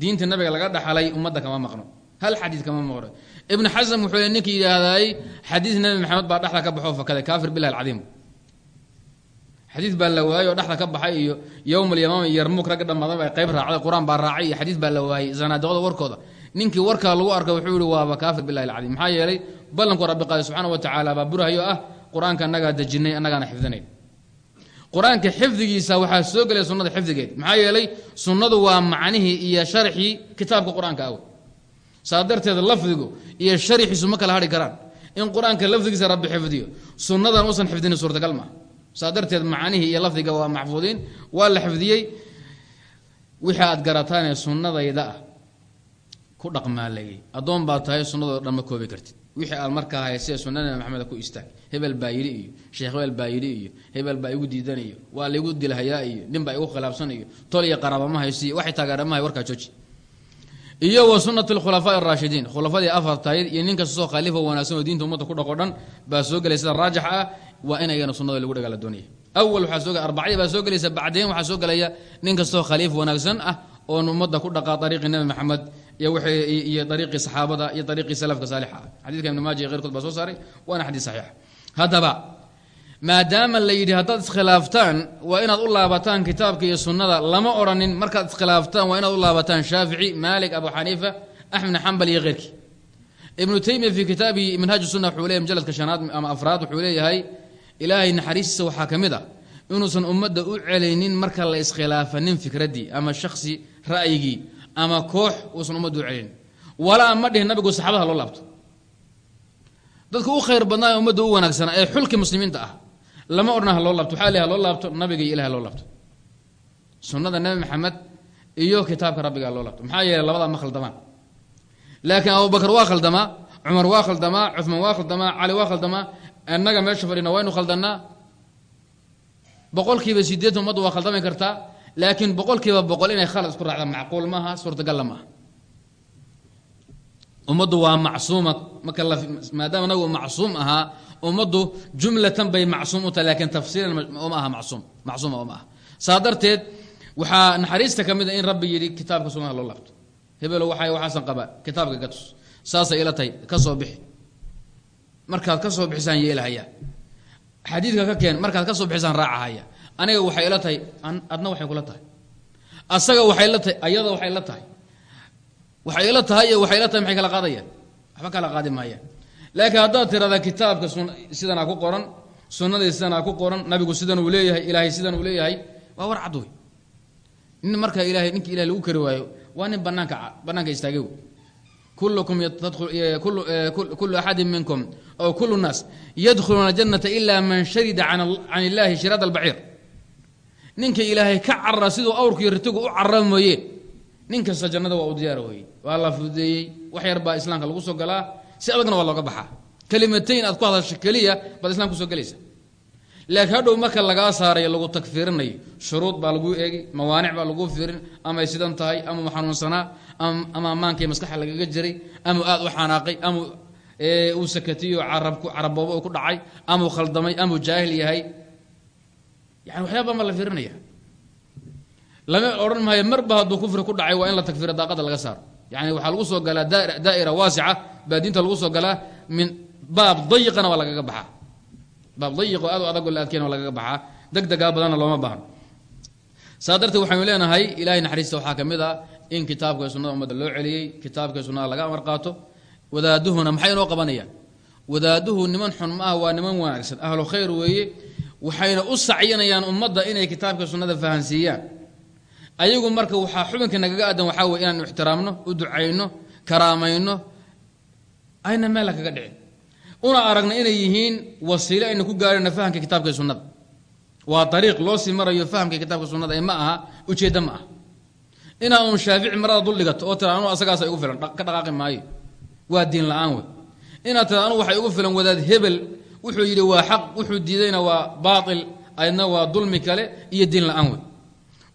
Diinta nabiga laga dhaxalay ummadda kama maqno hal xadiid kama maqno ibnu xasam wuxuu ninkii yidhaahdaay xadiid nebi maxamed baa dhexda ka baxoo fakaday kaafir bilah alcadiim xadiid baa la waayey dhexda ka baxay iyo yowm alyamaama yarmuuk ragga dhamaadan baa qayb raacday qur'aan baa raacay iyo xadiid baa la waayey zanaadiqada warkooda. Ninkii warkaa lagu arkay wuxuu yihi waaba kaafir bilahi alcadiim maxaa yeelay ballanku rabbi subxaana wa tacaala baa burahayo ah qur'aanka annagaa dejinay annagaana xifdinay. Qur'aanka xifdigiisa waxaa soo gelaya sunnada xifdigeed. Maxaa yeelay sunnadu waa macnihii iyo sharxii kitaabka qur'aanka aw saa darteed lafdigu iyo sharxiisu ma kala hadhi karaan. In qur'aanka lafdigiisa rabbi xifdiyo sunnadan usan xifdinin suurtagal maaha saa darteed macnihii iyo lafdiga waa maxfuudiin waa la xifdiyey. Wixii aad garataanee sunnadayda ah ku dhaqmaalayay addoon baad tahay sunnadoo dhan ma koobi kartid. Wixii aad markaa hay sida sunna nabi maxamed ku istaag. Hebel baa yidhi iyo sheekh hebel baa yidhi iyo hebel baa igu diidan iyo waa laigu dilhayaa iyo nin baa igu khilaafsan iyo tol iyo qaraaba ma hayso iyo waxay taageeramahay warkaa jooji iyo wa sunnat lkhulafaa araashidiin khulafadii afartayd iyo nin soo khaliifo wanaagsan diinta ummadda ku dhaqo dhan baa soo gelay sida ah waa inayana sunnada lagu dhagaala doonaya. Awal waxaa soo arbacdii baa soo gelaysa bacdeen waxaa soo gelaya nin kastoo khaliif wanaagsan ah oon ummadda ku dhaqaa ariiqii maxamed iyo ariiqii saxaabada iyo ariiqii salafka saalixa ah. Ibn maaja iyo keyrkood soo saaray waana xadiis saxiix. Haddaba maadaama la yidhi haddaad iskhilaaftaan waa inaad u laabataan kitaabka iyo sunnada. Lama odhanin markaad iskhilaaftaan waa inaad u laabataan shaafici maalik abu xaniifa axmed xambal iyo keyrkii. Ibnu taymiya fii kitaabihi minhaaj sunna wuxuu leeyahy mujaladka shanaad ama afraad wuxuu leeyahay ilaahay naxariistiisa waxaa ka mid ah inuusan ummadda u celaynin marka la iskhilaafa nin fikraddii ama shaksi ra'yigii ama koox uusan ummadda u celinin walaa ma dhihin nabigu saxaabada loo laabto. Dadka u khayr badnaa ee ummadda u wanaagsanaa ee xulkii muslimiinta ah lama odhana ha loo laabto waxaa leeyahay loo laabto nabiga iyo ilaha loo laabto. Sunnada nebi maxamed iyo kitaabka rabbiga loo laabto. Maxaa yeelay labadaa ma khaldamaan laakiin abubakar waa khaldamaa cumar waa khaldamaa cumaan waa khaldamaa cali waa khaldamaa annaga meesha fadhina waynu khaldannaa? Boqolkiiba sideetan ummadda waa khaldami kartaa laakiin boqolkiiba boqol inay khalad isku raacdaan macquul maaha suurtagalla maaha. Ummaddu waa macsuuma marka maadaama nabigu macsuum ahaa ummaddu jumlatan bay macsuum u tahay lakiin tafsiilan uma aha macsuum macsuuma uma aha. Saa darteed naxariista ka mid a in rabbi yidhi kitaabka sunnaha loo laabto. Hebelo waxay waxaasan qabaa kitaabka ka tus. Saasay ila tahay bixi. Markaad ka soo yeelahaya. Xadiidka ka keen markaad ka soo raacahaya aniga waxay ila adna waxay kula tahay. Asaga waxay la ayada waxay la tahay. Waxay ila tahay maxay kala qaadayaan? Waxba kala qaadi laakiin haddaad tirahdaa kitaabka sidanaa ku qoran sunnadii sidanaa ku qoran nabigu sidan uu leeyahay ilaahay sidan uu leeyahay waa war cad wey nin markaa ilahay ninki ilahay lagu kari waayo waa nin banaanka banaanka istaage wey. Kullukum kullu axadin minkum aw kullu naas yadkhuluuna aljannata ilaa man sharida can illaahi shiraad albaciir. Ninka ilaahay ka carara siduu awrkiiyo ritigu u carara mooye nin jannada waa u diyaara weye waa la fududeeyey wax yar baa islaamka lagu soo galaa si adagna waa looga baxaa. Kelimatayn aad ku hadasho keliya baad islam ku soo gelaysa. Laakiin hadhow marka lagaa saarayo lagu tagfiirinayo shuruud baa laguu eegi mawaanic baa laguu fiirin amay sidan tahay ama xanuunsanaa ama amaankii maskaxa lagaga jiray ama aad u xanaaqay ama uu sakatiyo caraboobo ku dhacay amau khaldamay amau jaahil yahay. Yani waxyaaba ma la fiirinaya lama odhan maayo marba hadduu kufri ku dhacay waa in la tagfiiro daaqada laga saaro. Yani waxaa lagu soo galaa daa'ira waasica baa diinta lagu soo galaa min baab dayiqana waa lagaga baxaa. Baab dayiqo aad u adag la adkeyn waa lagaga baxaa. Deg badanna looma baahno. Saa darteed waxaynu leenahay ilahay naxariista waxaa ka mid a in kitaabka sunnada ummadda loo celiyey kitaabka sunnada laga amar qaato wadaaduhuna maxay inoo qabanayaan? Wadaaduhu niman xun ma ah waa niman wanaagsan. Ahlu khayr weeye waxayna u sacyanayaan ummadda inay kitaabka sunnada fahansiiyaan. Ayagu marka waxaa xubinka nagaga aadan waxaa weye inaanu ixtiraamno u ducayno karaamayno ayna meella kaga dhicin una aragna inay yihiin wasiile ayna ku gaarhayna fahamka kitaabka sunnada. Waa ariiq loo sii marayo fahamka kitaabka sunnada ma aha ujeeddo ma aha. Inaa shaafici marada dul dhigato oo tira anu asagaasa igu filan ka dhaqaaqi maayo. Waa diin la'aan wey inaad tira anu waxay igu filan wadaad hebel wuxuu yidhi waa xaq wuxuu diidayna waa baatil aydna waa dulmi kale iyo diin la'aan wey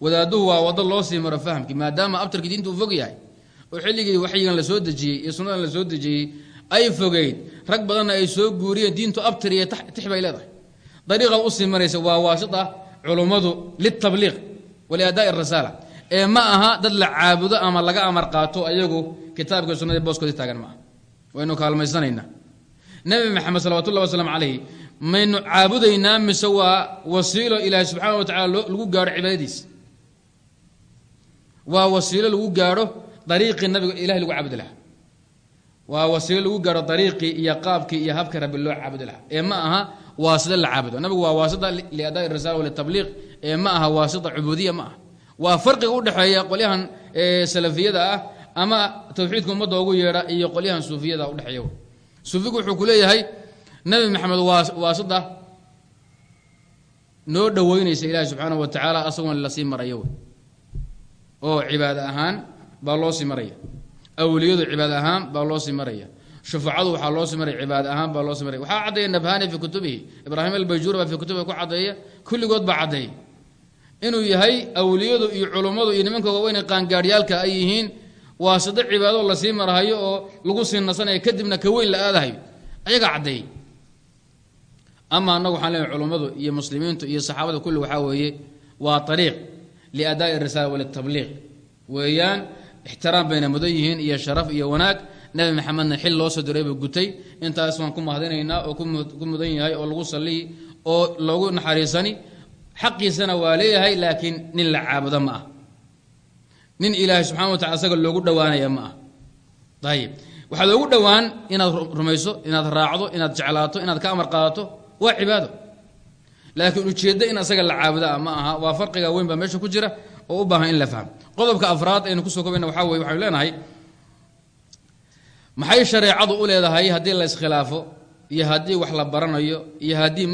wadaaduhu waa wado loo sii maro fahamkii maadaama abtarkii diinta uu fog yahay. Oo xilligii waxyigan la soo dejiyey iyo sunnadan la soo dejiyey ay fogeyd rag badanna ay soo guuriyeen diintu abtar iyo tix bay leedahay. Dariiqaad u sii maraysa waa waasita culummadu litabliiq waliadaa'i rasaala ee ma aha dad la caabudo ama laga amar qaato ayagu kitaabka sunnadii booskoodii taagan maaha. Waynu kaalmaysanaynaa. Nebi maxamed salawatullah waslaam calayhi maynu caabudaynaa mise waa wasiilo ilaahi subxaana wa tacala lagu gaadho cibaadadiisa. Waa wasiilo lagu gaadho dariiqii nabiga ilahi lagu caabudi lahaa waa wasiilo lagu gaadho dariiqii iyo qaabkii iyo habka rabbi loo caabudi lahaa ee ma aha waasida la caabudo. Nabigu waa waasida liadaa'i risala walitabliiq ee ma aha waasida cubuudiya ma aha. Waa farqiga udhexeeya qolyahan salafiyada ah ama tawxiidka ummadda ugu yeedha iyo qolyahan suufiyada udhexeeya suufigu wuxuu ku leeyahay nabi maxamed waa waasida noo dhoweynaysa ilaahi subxaanahu wa tacaala asagoon la sii marayo. Oo cibaad ahaan baa loo sii maraya awliyadu cibaad ahaan baa loo sii maraya. Shufacadu waxaa loo sii maraya cibaad ahaan baa loo sii maraya. Waxaa caddeeya nabhani fii kutubihi ibraahim albayjuuri baa fii kutubihi ku caddeeya kulligood baa caddeeya inuu yahay awliyadu iyo culummadu iyo nimanka waaweyn qaangaaryaalka ay yihiin waa sida cibaado la sii marhayo oo lagu sii nasanaya kadibna ka weyn la aadahayo ayagaa caddeeyey ama annagu waxaan leeyahay culummadu iyo muslimiintu iyo saxaabada kulli waxaa weeye waa ariiq liadaa'i risaala walitabliiq weeyaan ixtiraam bayna mudan yihiin iyo sharaf iyo wanaag. Nebi maxamedna xil loo soo diray buu gutay. Intaas waan ku mahadinaynaa oo ku mudan yahay oo lagu salliyi oo loogu naxariisani. Xaqiisana waa leeyahay laakiin nin la caabudo ma ah. Nin ilaahay subxana wa tacala isaga loogu dhowaanaya ma ah. Ayib waxaad ogu dhowaan inaad rumayso inaad raacdo inaad jeclaato inaad ka amar qaadato waa cibaado. Laakiin ujeeddo in asaga la caabudaa ma aha waa farqiga weyn baa meesha ku jira oo u baahan in la fahmo. Qodobka afraad aynu ku soo kobayna waxaa weye waxaynu leenahay maxay shareecadu u leedahay haddii la iskhilaafo iyo haddii wax la baranayo iyo haddii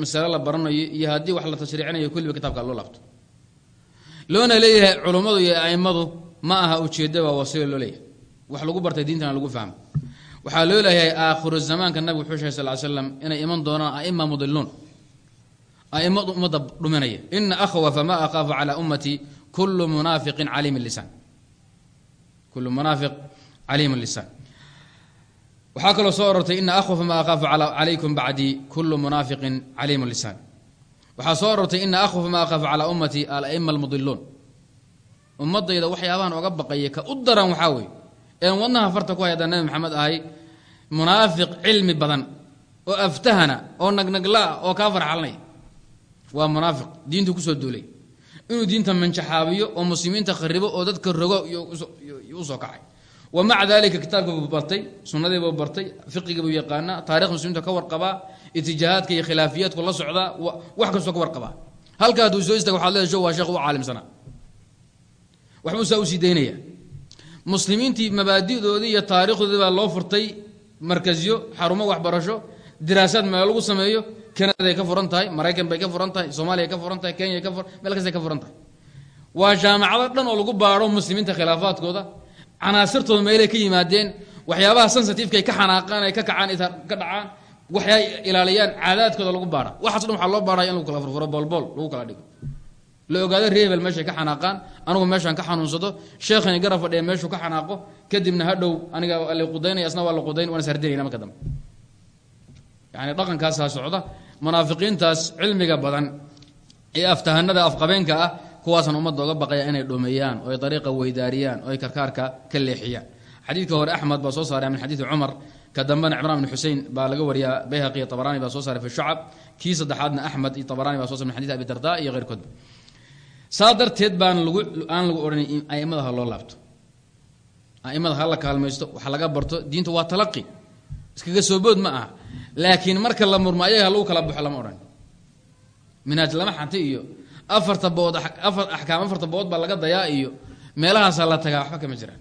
masale la baranayo iyo haddii wax la tashriicinayo kulliba kitaabka loo laabto? Loona leeyahay culummadu iyo a'immadu ma aha ujeeddo waa wasiilo loo leeyahay. Wax lagu bartay diintana lagu fahmo. Waxaa loo leeyahay aakhiru zamaanka nabigu wuxuu sheegay sal ly slam inay iman doonaan a'ima a'immadu ummadda dhuminaya. Ina akhwafa ma akhaafu calaa ummatii kullu munaafiqin caliim lisaan. Kullu munaafiq caliim lisaan. Waxaa kaloo soo orortay ina akhwafa ma akhaafu calaykum bacdii kullu munaafiqin caliim lisaan. Waxaa soo orortay ina akhwafa ma akhaafu calaa ummatii ala'ima almudiluun ummadayda waxyaabahan oga baqaya ka u daran waxaa weeye. Een wadnaha farta ku hay haddaan nabi maxamed ahay munaafiq cilmi badan oo aftahana oo nagnaglaah oo kaa farxalnay waa munaafiq. Diintu ku soo duulay. Inuu diinta manjaxaabiyo oo muslimiinta kharibo oo dadka rogo u soo kacay. Wa maca dalika kitaabka buu bartay sunnadii buu bartay fiqigii buu yaqaanaa taarikh muslimiinta ka warqabaa itijaahaadka iyo khilaafiyaadku la socdaa wax kastoo ka warqabaa. Halka hadduu soo istaga waxaad leedahay waa sheekh u caalimsanaa. Waxbuu saa u sii daynaya. Muslimiintii mabaadi'doodii iyo taarikhdoodii baa loo furtay markasyo xarumo waxbarasho diraasaad meel lagu sameeyo kanaday ka furan tahay maraykan bay ka furan tahay soomaaliya ka furan tahay kenya meel kastay ka furan tahay waa jaamacado dhan oo lagu baadho muslimiinta khilaafaadkooda. Canaasirtooda meelay ka yimaadeen waxyaabaha sensitivekay ka xanaaqaan ay ka kacaan ka dhacaan waxay ilaaliyaan caadaadkooda lagu baadha waxaas dhan waxaa loo baadhaya in lagu kala furfuro boolbool lagu kala dhigo. La ogaado reebel meeshay ka xanaaqaan anugu meeshaan ka xanuunsado sheekhani garab fadhiya meeshuu ka xanaaqo kadibna hadhow aniga la qudaynaya isna waa la qudayn waan sardinayna marka dambe. Yani dhaqankaasaa socda munaafiqiintaas cilmiga badan ee aftahanada afqabeenka ah kuwaasaan ummadda oga baqaya inay dhumeeyaan oo ay dariiqa weydaariyaan oo ay karkaarka ka leexiyaan. Xadiidka hore axmed baa soo saaray min xadiidi cumar. Ka cimraan bin xusein baa laga wariyaa bayhaqi iyo tabaraani baa soo saaray fi shucab. Kii saddexaadna axmed iyo tabaraani baa so saray min xadidi abi darda iyo keyrkoodba saa darteed baan lagu aan lagu odhanay aimada ha loo laabto. Aimada ha la kaalmaysto waxa laga barto diinta waa talaqi iskaga soo bood ma aha. Laakiin marka la murmo ayaga lagu kala baxo lama odhan. Minaaj lama xantay iyo afarta bood afar axkaam afarta bood baa laga dayaa iyo meelahaasaa la tagaa waxba kama jiraan.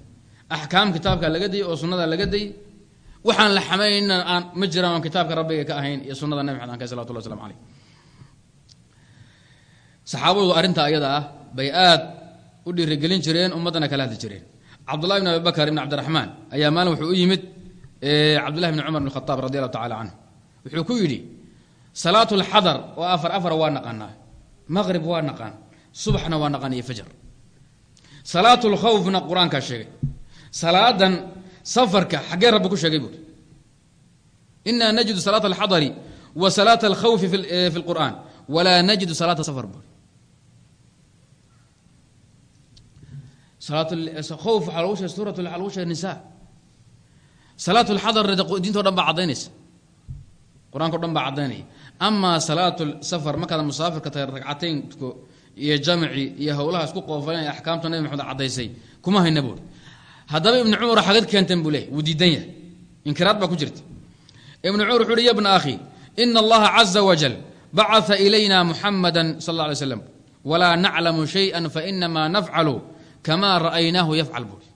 Axkaam kitaabka laga dayay oo sunnada laga dayay. Waxaan la xamaynna aan ma jiraan oon kitaabka rabbiga ka ahayn iyo sunnada nabi maxamed anka salawatullah waslamu caleyh saxaabadu arrintaa ayada ah bay aad u dhiirigelin jireen ummaddana kala hadli jireen. Cabdullahi bn abi ibn cabdiraxmaan ayaa maalin wuxuu u yimid cabdullahi bn cumar bn khataab radi allahu tacala canhu wuxuu ku yidhi salaatu lxadar oo afar afar waa naqaanaa maqrib waa naqaan subaxna waa naqaan iyo fajar. Salaat lkhawfna qur'aankaa sheegay. Salaadan safarka xaggee rabbi ku sheegay buuri inaa najidu salaat alxadari wa salaat alkhawfi fi lqur'an walaa najidu salaata safar buuri salaat khawf waxaa lagu sheegay suurat waxaa salaat lxadar diinto dhan baa caddaynaysa qur'aanka o dhan baa caddaynaya amaa salaat safar markaad musaafirka tahay iyo jamci iyo howlaha isku qoofaynaya axkaamta nabi maxamed caddaysay kuma hayna buuri. Haddaba ibnu cumar xagad keentan buu leeyahy wuu inkiraad baa ku jirta. Ibnu cumar wuxu uhi ya bna akhi ina allaha caza wajal bacaa ilayna muxamada sal alla alay slam walaa naclamu shayئa fainamaa nafcalu kama ra'aynaahu yafcal buuri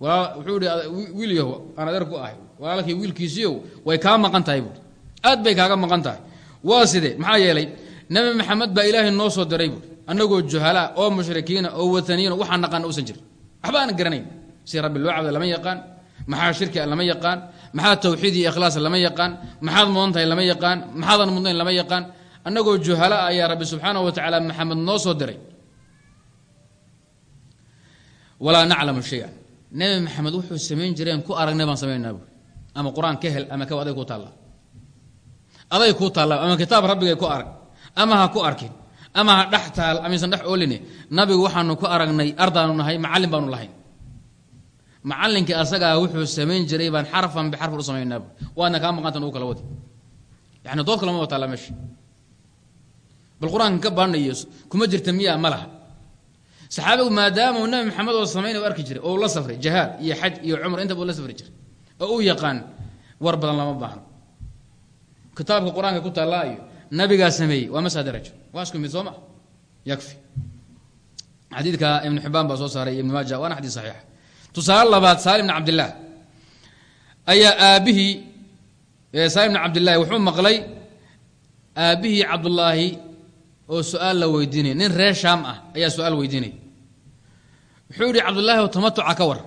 wuxuu ihi wiilyaho aan adeer ku ahay. Walaalkii wiilkiisiiow way kaa maqan tahay buuri aad bay kaaga maqan tahay. Waa side maxaa yeelay nebi maxamed baa ilaahay noo soo diray buuri annagoo juhalaa oo mushrikiina oo wataniyiina waxaa naqaana usan jirin. Waxba garanayn. Si rabbi loo cabda lama yaqaan maxaa shirki lama yaqaan maxaa tawxiid iyo ikhlaas lama yaqaan maxaad mudan tahay lama yaqaan maxaadan mudnayn lama yaqaan. Annagoo juhala ayaa rabbi subxaanahu wa tacaala maxamed noo soo diray. Walaa naclamu shay-an nebi maxamed wuxuu samayn jireen ku aragnay baan samaynaa buuri ama qur'aan ka hel ama kaw aday ku taalla. Aday kuu taalla ama kitaab rabbigay ku arag ama ha ku arkin ama ha dhex taal amaysan dhex ooline nabigu waxaanu ku aragnay ardaanu nahay macallin baanu lahayn. Macallinkii asagaa wuxuu samayn jiray baan xarfan bixarfan u samaynaa buuri waadna kaa maqantan ugu kala wadi. Yani dood kalama taalla meesha bal qur'aanka ka baanayo kuma jirta miyaa ma laha saxaabigu maadaama nabi maxamed oo samayn u arki jiray oo la safray jahaad iyo xaj iyo cumr intaba la safri jiray oo uu yaqaan war badan lama baahno. Kitaabka qur'aanka ku taallaa iyo nabigaa waa masaa darajo waa isku yakfi. Xadiidka ibnu xibaan baa soo saaray ibnu maaja waana xadiid saxiixa. Tusaale labaad saalim bn cabdillaah ayaa aabbihii saalim bn cabdillahi wuxuu maqlay aabbihii cabdullaahi oo su'aal la weydiinaya nin reer shaam ah ayaa su'aal weydiinaya wuxuu yihi cabdullaahi o tamatuca ka war.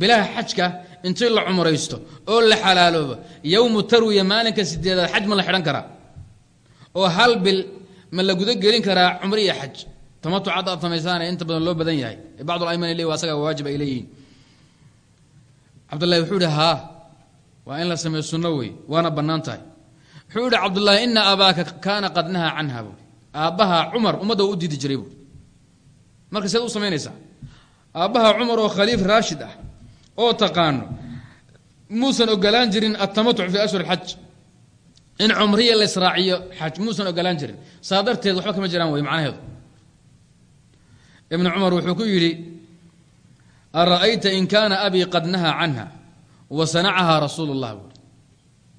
Bilaha xajka intii la cumraysto oo la xalaaloobo yowmu tarwiya maalinka sideedaad xaj ma la xidhan karaa. Oo hal bil ma la guda gelin karaa cumri iyo xaj. Tamatuc hadda aad samaysaana inta badan loo badan yahay. Bacdulayman le asaga waajib ay leeyihiin. Cabdullahi wuxuu ihi haa waa in la sameeyo sunno wey waana bannaan tahay. Wuxuu yihi cabdullaahi ina abaaka kaana qad nahaa canha buui aabbaha cumar ummadda u diidi jiray buui marka seed u samaynaysaa aabbaha cumar oo khaliif raashid ah oo taqaano muusan ogolaan jirin altamatuc fi ashhur xaj in cumriya la israaciyo xaj muusan ogolaan jirin. Saa darteed waxba kama jiraan wey macnaheedu. Ibnu cumar wuxuu ku yidhi ara'ayta in kaana abii qad nahaa canha wa sanacahaa rasuulu llah buui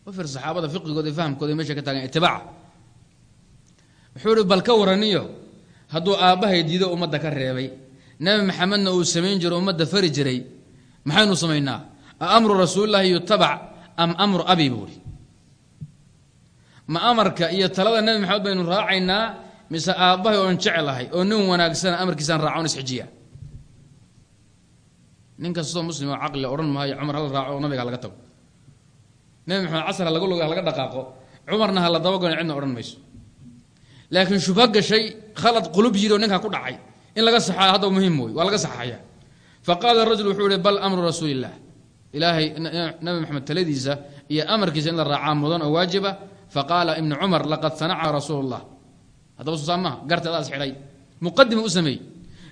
wafir saxaabada fiqigooda fahamkooda meesha ka taagan itibaaca wuxuu ihi bal ka waraniyo hadduu aabbahay diido ummadda ka reebay nebi maxamedna uu samayn jiro ummadda fari jiray. Maxaynu samaynaa? Amru rasuulillaahi yutabac am amru abi buuri ma amarka iyo talada nebi maxamed baynu raacaynaa mise aabbahay oon jeclahay oo nin wanaagsana amarkiisaan raaco on isxijiya nin kastoo muslim oo caqli odhan maayo cumar hala raaco oo nabiga halaga tago. Nebi maxamed casar ha laga log halaga dhaqaaqo cumarna ha la dabagalo cidna odhan mayso. Laakiin shubha gashay khalad qulub yiri oo ninkaa ku dhacay in laga saxaa hadda muhiim wey waa laga saxaaya. Fa qaala rajul wuxuu bal amru rasuuliillah ilaahay nabi maxamed taladiisa iyo amarkiisa in la raacaa mudan oo waajiba faqaala ibnu cumar laqad sanaca rasuulu llah haddaba susaa maha garteedaas xidhay. Muqadima u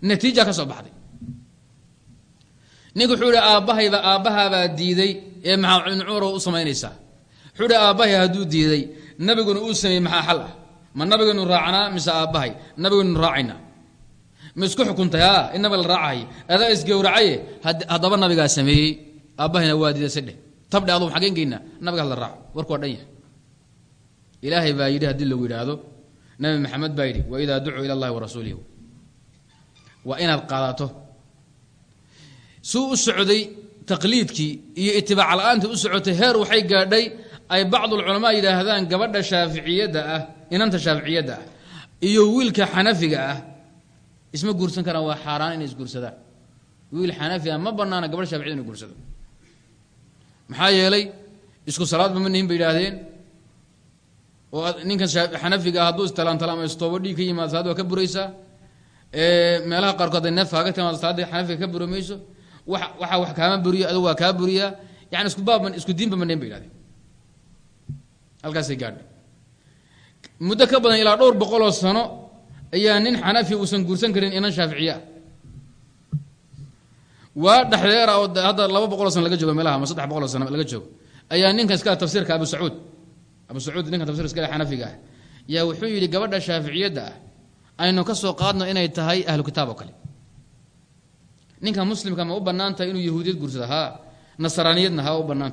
natiija ka soo baxday. Ninka wuxuu ihi aabbahayba aabbahaabaa diiday. Ee maxaa ibnu cumar u samaynaysaa wuxuu ihi aabbahay diiday nabiguna uu sameeyey maxaa xal ah? Ma nabigaynu raacnaa mise aabbahay nabigaynu raacaynaa ma isku xukuntay ha in nabiga la raacahay adaa isgowracaye haddaba nabigaa sameeyey. Aabbahayna waa diiday sidheh tabdhe aduu xageen geynaa nabiga hala raaco. Warku dhan yahay. Ilaahay baa yidhi haddii lagu yidhaahdo nabi maxamed baa yidhi waidaa ducuu ila allahi wa rasuulihi. Waa inaad qaadato. Suu u socday taqliidkii iyo itibaac la'aantii u socotay heer waxay gaadhay ay bacdulculamaa yidhaahdaan gabadha shaaficiyadda ah inanta shaaficiyadda ah iyo wiilka xanafiga ah isma guursan karaan waa xaaraan inay isguursadaan. Wiil xanafi ah ma banaana gabadha shaaficiyada inay guursado maxaa yeelay isku salaadba ma nihin bay yidhaahdeen. Oo ninkan xanafiga ah hadduu istalaantala istoobo dhiig ka yimaado salaad waa ka buraysaa meelaha qaarkood hadday neef kaaga timaado salaadda xanafiga ka buri mayso wa waxaa wax kaama buriya adug waa kaa buriyaa yani isku baab isku diinba maneyn ba yidhahdeen halkaasay gaadha muddo ka badan ilaa dhowr boqoloo sano ayaa nin xanafi uusan guursan karin inan shaaficiya waa dhexdeera oo hadda laba boqoloo sano laga joogo meelaha ama saddex boqoloo sano laga joogo. Ayaa ninkan iskale tafsiirka abu sacuud. Abu sacuud ninkan tafsirka iskale xanafiga ah. Yaa wuxuu yidhi gabadha shaaficiyadda ah aynu ka soo qaadno inay tahay ahlu kitaab oo kale. Ninka muslimka ma u bannaan inuu yahuudiyad guursado haa. Nasraaniyadna haa u bannaan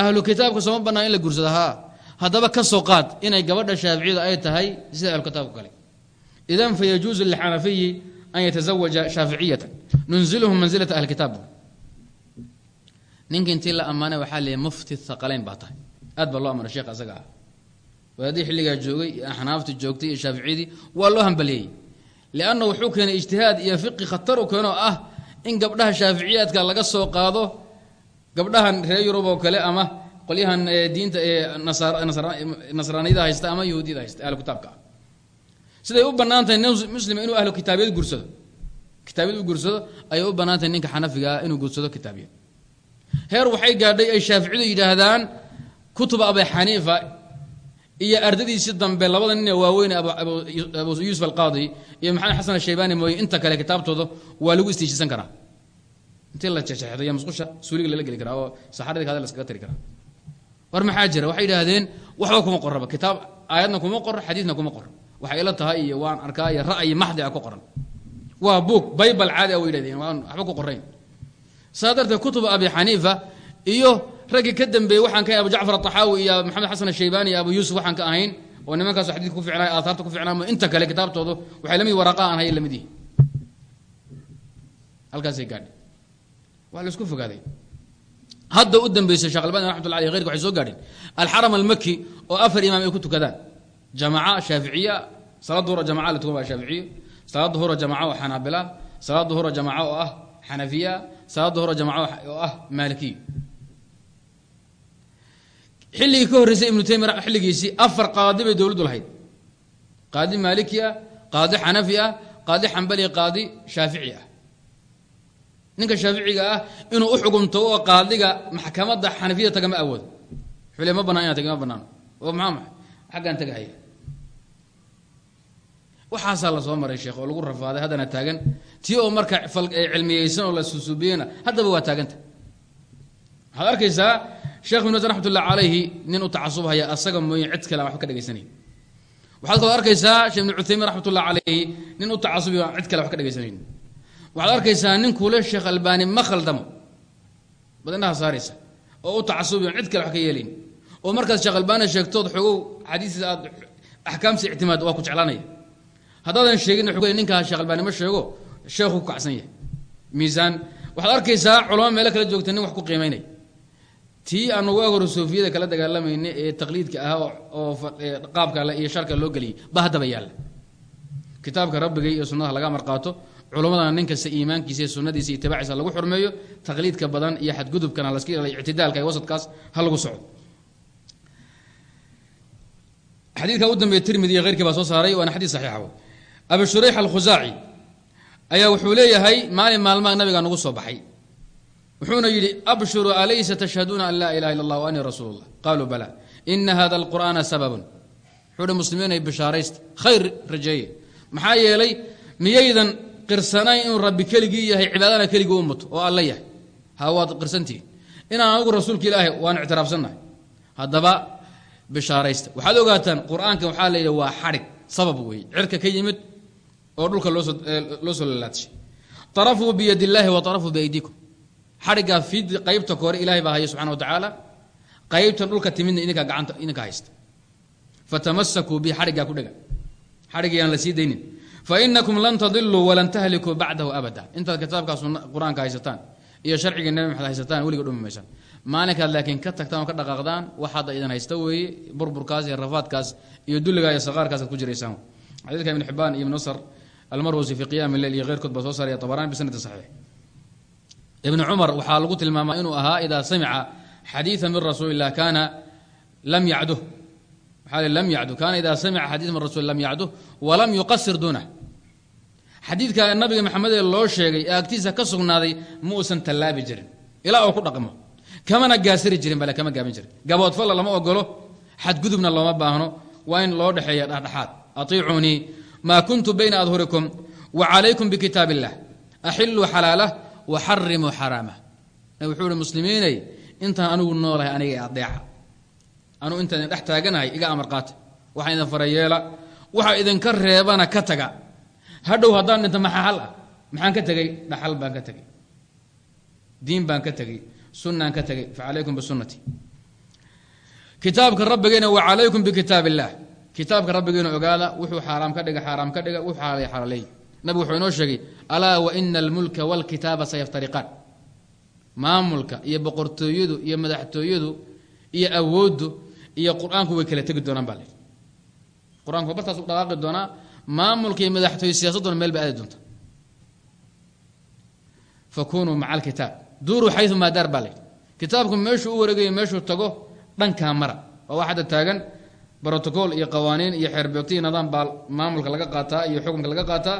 ahlu kitaabka sooma bannaan in la guursado haa. Haddaba ka soo qaad inay gabadha shaaficiyada ay tahay sida ahlu kitaabka kale idan fa yajuusu lilxanafiyi an yatazawaja shaaficiyatan nunzilhum mansilata ahli kitaab ninka intii la ammaanay waxaa leeyahy mufti thaqalayn baa tahay aad baa loo ammaanay sheekh asaga ah wadaadii xilligaa joogay axnaafti joogtay iyo shaaficiyadii waa loo hambaliyeeyey lianna wuxuu keenay ijtihaad iyo fiqi khatar u keenoo ah in gabdhaha shaaficiyaadka laga soo qaado gabdhahan reer yurub oo kale ama qolyahan diinta nasraaniyada haysta ama yahuudiyada haysta ahlu kitaabka ah siday u bannaan tahay nin muslima inuu ahlu kitaabiyad guursado. Kitaabiyad u guursado ayay u bannaan tahay ninka xanafiga ah inuu guursado kitaabiyad. Heer waxay gaadhay ay shaaficiyadu yidhaahdaan kutuba abi xaniifa iyo ardadiisii dambe labada nin ee waaweyn abu yuusuf alqaadi iyo maxamed xasan ashaybaani mooye inta kale kitaabtooda waa lagu istiijisan karaa. Intii la jexjeexdo iyo musqusha suuliga lala geli karaa oo saxaradii kaada laskaga tiri karaa. War maxaa jira? Waxay yidhaahdeen waxba kuma qorraba kitaab aayadna kuma qorro xadiidna kuma qorro waxay ila tahay iyo waan arkaa iyo ra'yi maxdi ku qoran. Waa buug baybal caadi a way yidhahdeen waan waxba ku qorayn. Saa darteed abi xaniifa iyo raggii ka dambeeyey waxaan ka abu jacfar ataxaawi iyo maxamed xasan ashaybaani iyo abu yuusuf waxaan ka ahayn oo nimankaaso xadiidka ku ficnay aathaarta ku ficnaa inta kale kitaabtoodu waxay la mid waraqaa aan hay la mid yihi halkaasay gaadhay. Waa la isku fogaaday. Hadda u dambeysay sheekh albani raxmat lla aley heyrka waxay soo gaadheen. Alxaram almaki oo afar imaam ay ku tukadaan jamaca shaaficiya salaadda hore jamaca la tukan waa shaaficiyo salaadda hore jamaca oo xanaabila salaadda hore jamaca ah xanafiya salaadda hore jamaca oo ah maalikiya xilligii ka horreysay ibnu taymiya xilligiisii afar qaadi bay dowladdu lahayd qaadi maaliki qaadi xanafi qaadi xambali qaadi shaafici ninka shaaficiga ah inuu u xukumto oo qaadiga maxkamadda xanafiyada taga ma awoodo xule ma banaan inaa ma oo maxaa maxay xaggaan tagahaya waxaasaa la soo maray sheekh oo lagu rafaaday haddana taagan. Tii oo marka cilmiyeysan oo la susuubiyeyna haddaba waa taaganta. Waxaad arkaysaa sheekh ibn raxmat ullah calayhi nin u tacasubhaya asaga mooye cid kale aan ka dhegaysanay waxaad kaloo arkaysaa sheekh ibnu cuthaymiin raxmat ullah calayhi nin u tacasubi aan cid kale wax ka dhegaysanayn waxaad arkaysaa nin kule sheekh albaani ma khaldamo bad indhaha oo u tacasubi aan cid kale wax ka yeelayn oo markaad sheekh albaani sheegtood xogow xadiistiisa aad axkaamsi ictimaad waa ku jeclaanaya haddaadan sheegin ninkaa sheekh albaani ma sheego? Sheekhu kacsan yahay. Miisaan. Waxaad arkaysaa culamo meelo kala joogta nin wax ku qiimaynay tii aanu waa hore soofiyada kala dagaalamayna ee taqliidka ahaa oo qaabka iyo sharka loo geliyay ba haddaba yaalla kitaabka rabbiga iyo sunnada laga marqaato culamadana nin kasta iimaankiisa sunnadiisa iyo itibaaciisa lagu xurmeeyo taqliidka badan iyo xadgudubkana laska ilaalay ictidaalka iyo wasadkaas ha lagu socdo. Xadiidka u dambeeya tirmidi iyo keyrkii baa soo saaray waana xadiid saxiixa abu shurayx alkhusaaci ayaa wuxuu leeyahay maalin maalmaha nabiga nagu soo baxay. Wuxuuna yidhi abshuruu alaysa tashhaduuna an laa ilaha illa allah anii rasuulu llah qaluu bala ina hada alqur'aana sababun. Wuxuu hi muslimiinay bishaaraysta khayr rajeeye. Maxaa yeelay miyaydan qirsanayn inuu rabbi keligii yahay cibaadana keligii u muto oo alla yahay. Ha waad qirsantihiin. Inaan anigu ilaahay waan ictiraafsannahay haddaba bishaaraysta. Waxaad ogaataan qur'aanka waxaa la yidhi waa xadhig sabab weeye. Cirka ka yimid oo dhulka loo soo lalaadshay tarafuu biyad illaahi wa tarafuu biaydiikum xadhiggaa fiid qaybta kore ilahay baa haya subxana wa tacaala qaybtan dhulka timidna idinkaa gacanta idinka haysta fatamasakuu bi xadhiggaa ku dhega xadhigyaan la sii daynin fainakum lan tadiluu walan tahlikuu bacdahu abada. Intaad kitaabkaas qur'aanka haysataan iyo sharciga nebi maxamed haysataan weliga dhumi maysaan maalinkaad laakiin ka tagtaan oo ka dhaqaaqdaan wax hadda idan haysta weeye burburkaas iyo rafaadkaas iyo dulligaa iyo saqaarkaasaad ku jiraysaan. Xadiidka ibn xibaan iyo ibn nasr almarwasi fi qiyaam lleil iyo keyrkood baa soo saaraya tabarani bisanadi saxiix. Ibn cumar waxaa lagu tilmaamaa inuu ahaa idaa samica xadiida min rasuuli illah kaana lam yacduh. Maxaa lam yacdu kaana idaa samica xadiid min rasul lam yacdu walam yuqasir duunah xadiidka nabiga maxamed ee loo sheegay ee agtiisa ka sugnaaday ma uusan tallaabi jirin ilaa oo ku dhaqmo. Kamana gaasiri jirin bale kama gaabin jirin. Gaboodfalla lama ogolo xadgudubna looma baahno waa in loo dhexeeya dhexdhexaad maa kuntu bayna adhurikum wa calaykum bikitaab illah axiluu xalaalah wa xarimuu xaraamah. Nabig wuxuu muslimiinay intaan anigu noolahay aniga ee adeeca anugu intaan idin dhex taaganahay iga amar qaata. Waxaa idin farayeela waxa idinka reebana ka taga. Hadhow haddaan dhinto maxaa hal ah? Maxaan ka tegey? Dhaxal baan ka tegey. Diin baan ka tegey. Sunnaan ka tegey. Fa calaykum bisunati kitaabka rabbigeena wa calaykum bikitaab illaah kitaabka rabbigeena ogaada wuxuu xaaraam ka dhiga xaaraam ka dhiga wuxuu xalaalay xalaaleey nabigu wuxuu inoo sheegay alaa wa ina almulka waalkitaaba sayaftariqaan. Maamulka iyo boqortooyadu iyo madaxtooyadu iyo awooddu iyo qur'aanku way kala tegi doonaan baa la qur'aanku bartaas u dhaqaaqi doonaa maamulka iyo madaxtooye siyaasadduna meel bay aadi doonta fakunuu maca alkitaab duuruu xayu maa daar baa la kitaabku meeshuu u wareegayo meeshuu tago dhankaa mara. Waa wax hadda taagan brotocool iyo qawaaniin iyo xeerbeegto nidaam baa maamulka laga qaataa iyo xukunka laga qaataa.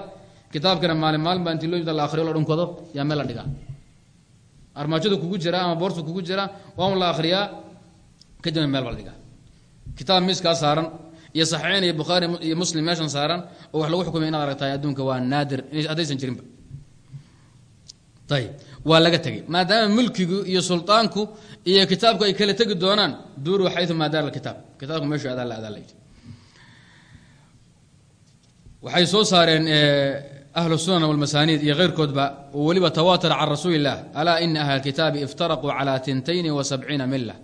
Kitaabkana maalin maalin baa intii loo yimid la dhunkado yaa meel la dhigaa. Armaajada kugu jira ama boorta kugu jira waa un la akhriyaa kadibna meel baa la dhigaa. Kitaab miiskaa saaran iyo saxiixin iyo bukhaari iyo muslim meeshan saaran oo wax lagu xukumay inaad aragtahay adduunka waa naadir haddaysan jirinba. Ayib waa laga tegey. Maadaama mulkigu iyo sultaanku iyo kitaabku ay kala tegi doonaan duuru xayu maa daar kitaab. Kitaabku meeshu waxay soo saareen ahlu sunan walmasaaniid iyo keyrkoodba oo weliba tawaatir can rasuuli illah alaa ina ahla alkitaabi iftaraquu cala tintayni wa sabciina mila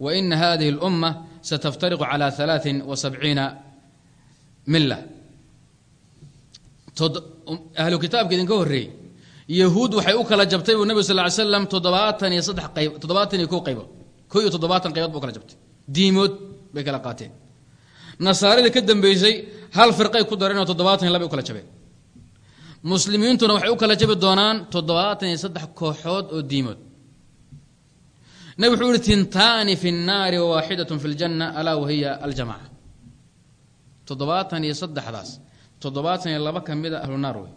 wa ina hadihi اlumma sataftariqu cala halaaثin wa sabciina mila ahlu kitaabka idinka horreeyey yahuud waxay u kala jabtay buu nabig sal slam toddobaatan iyo saddex qayb toddobaatan iyo ko qaybood ko iyo toddobaatan qaybood buu kala jabtay. Diimood bay kala qaateen. Nasaaradii ka dambeysay hal firqay ku dareen oo toddobaatan iyo labay u kala jabeen. Muslimiintuna waxay u kala jabi doonaan toddobaatan iyo saddex kooxood oo diimood. Nabig wuxuu yihi tintaani fi nnaari wawaaxidatun fi ljanna alaa wahiya aljamaca toddobaatan iyo saddexdaas toddobaatan iyo laba ka mida ahlu naar wey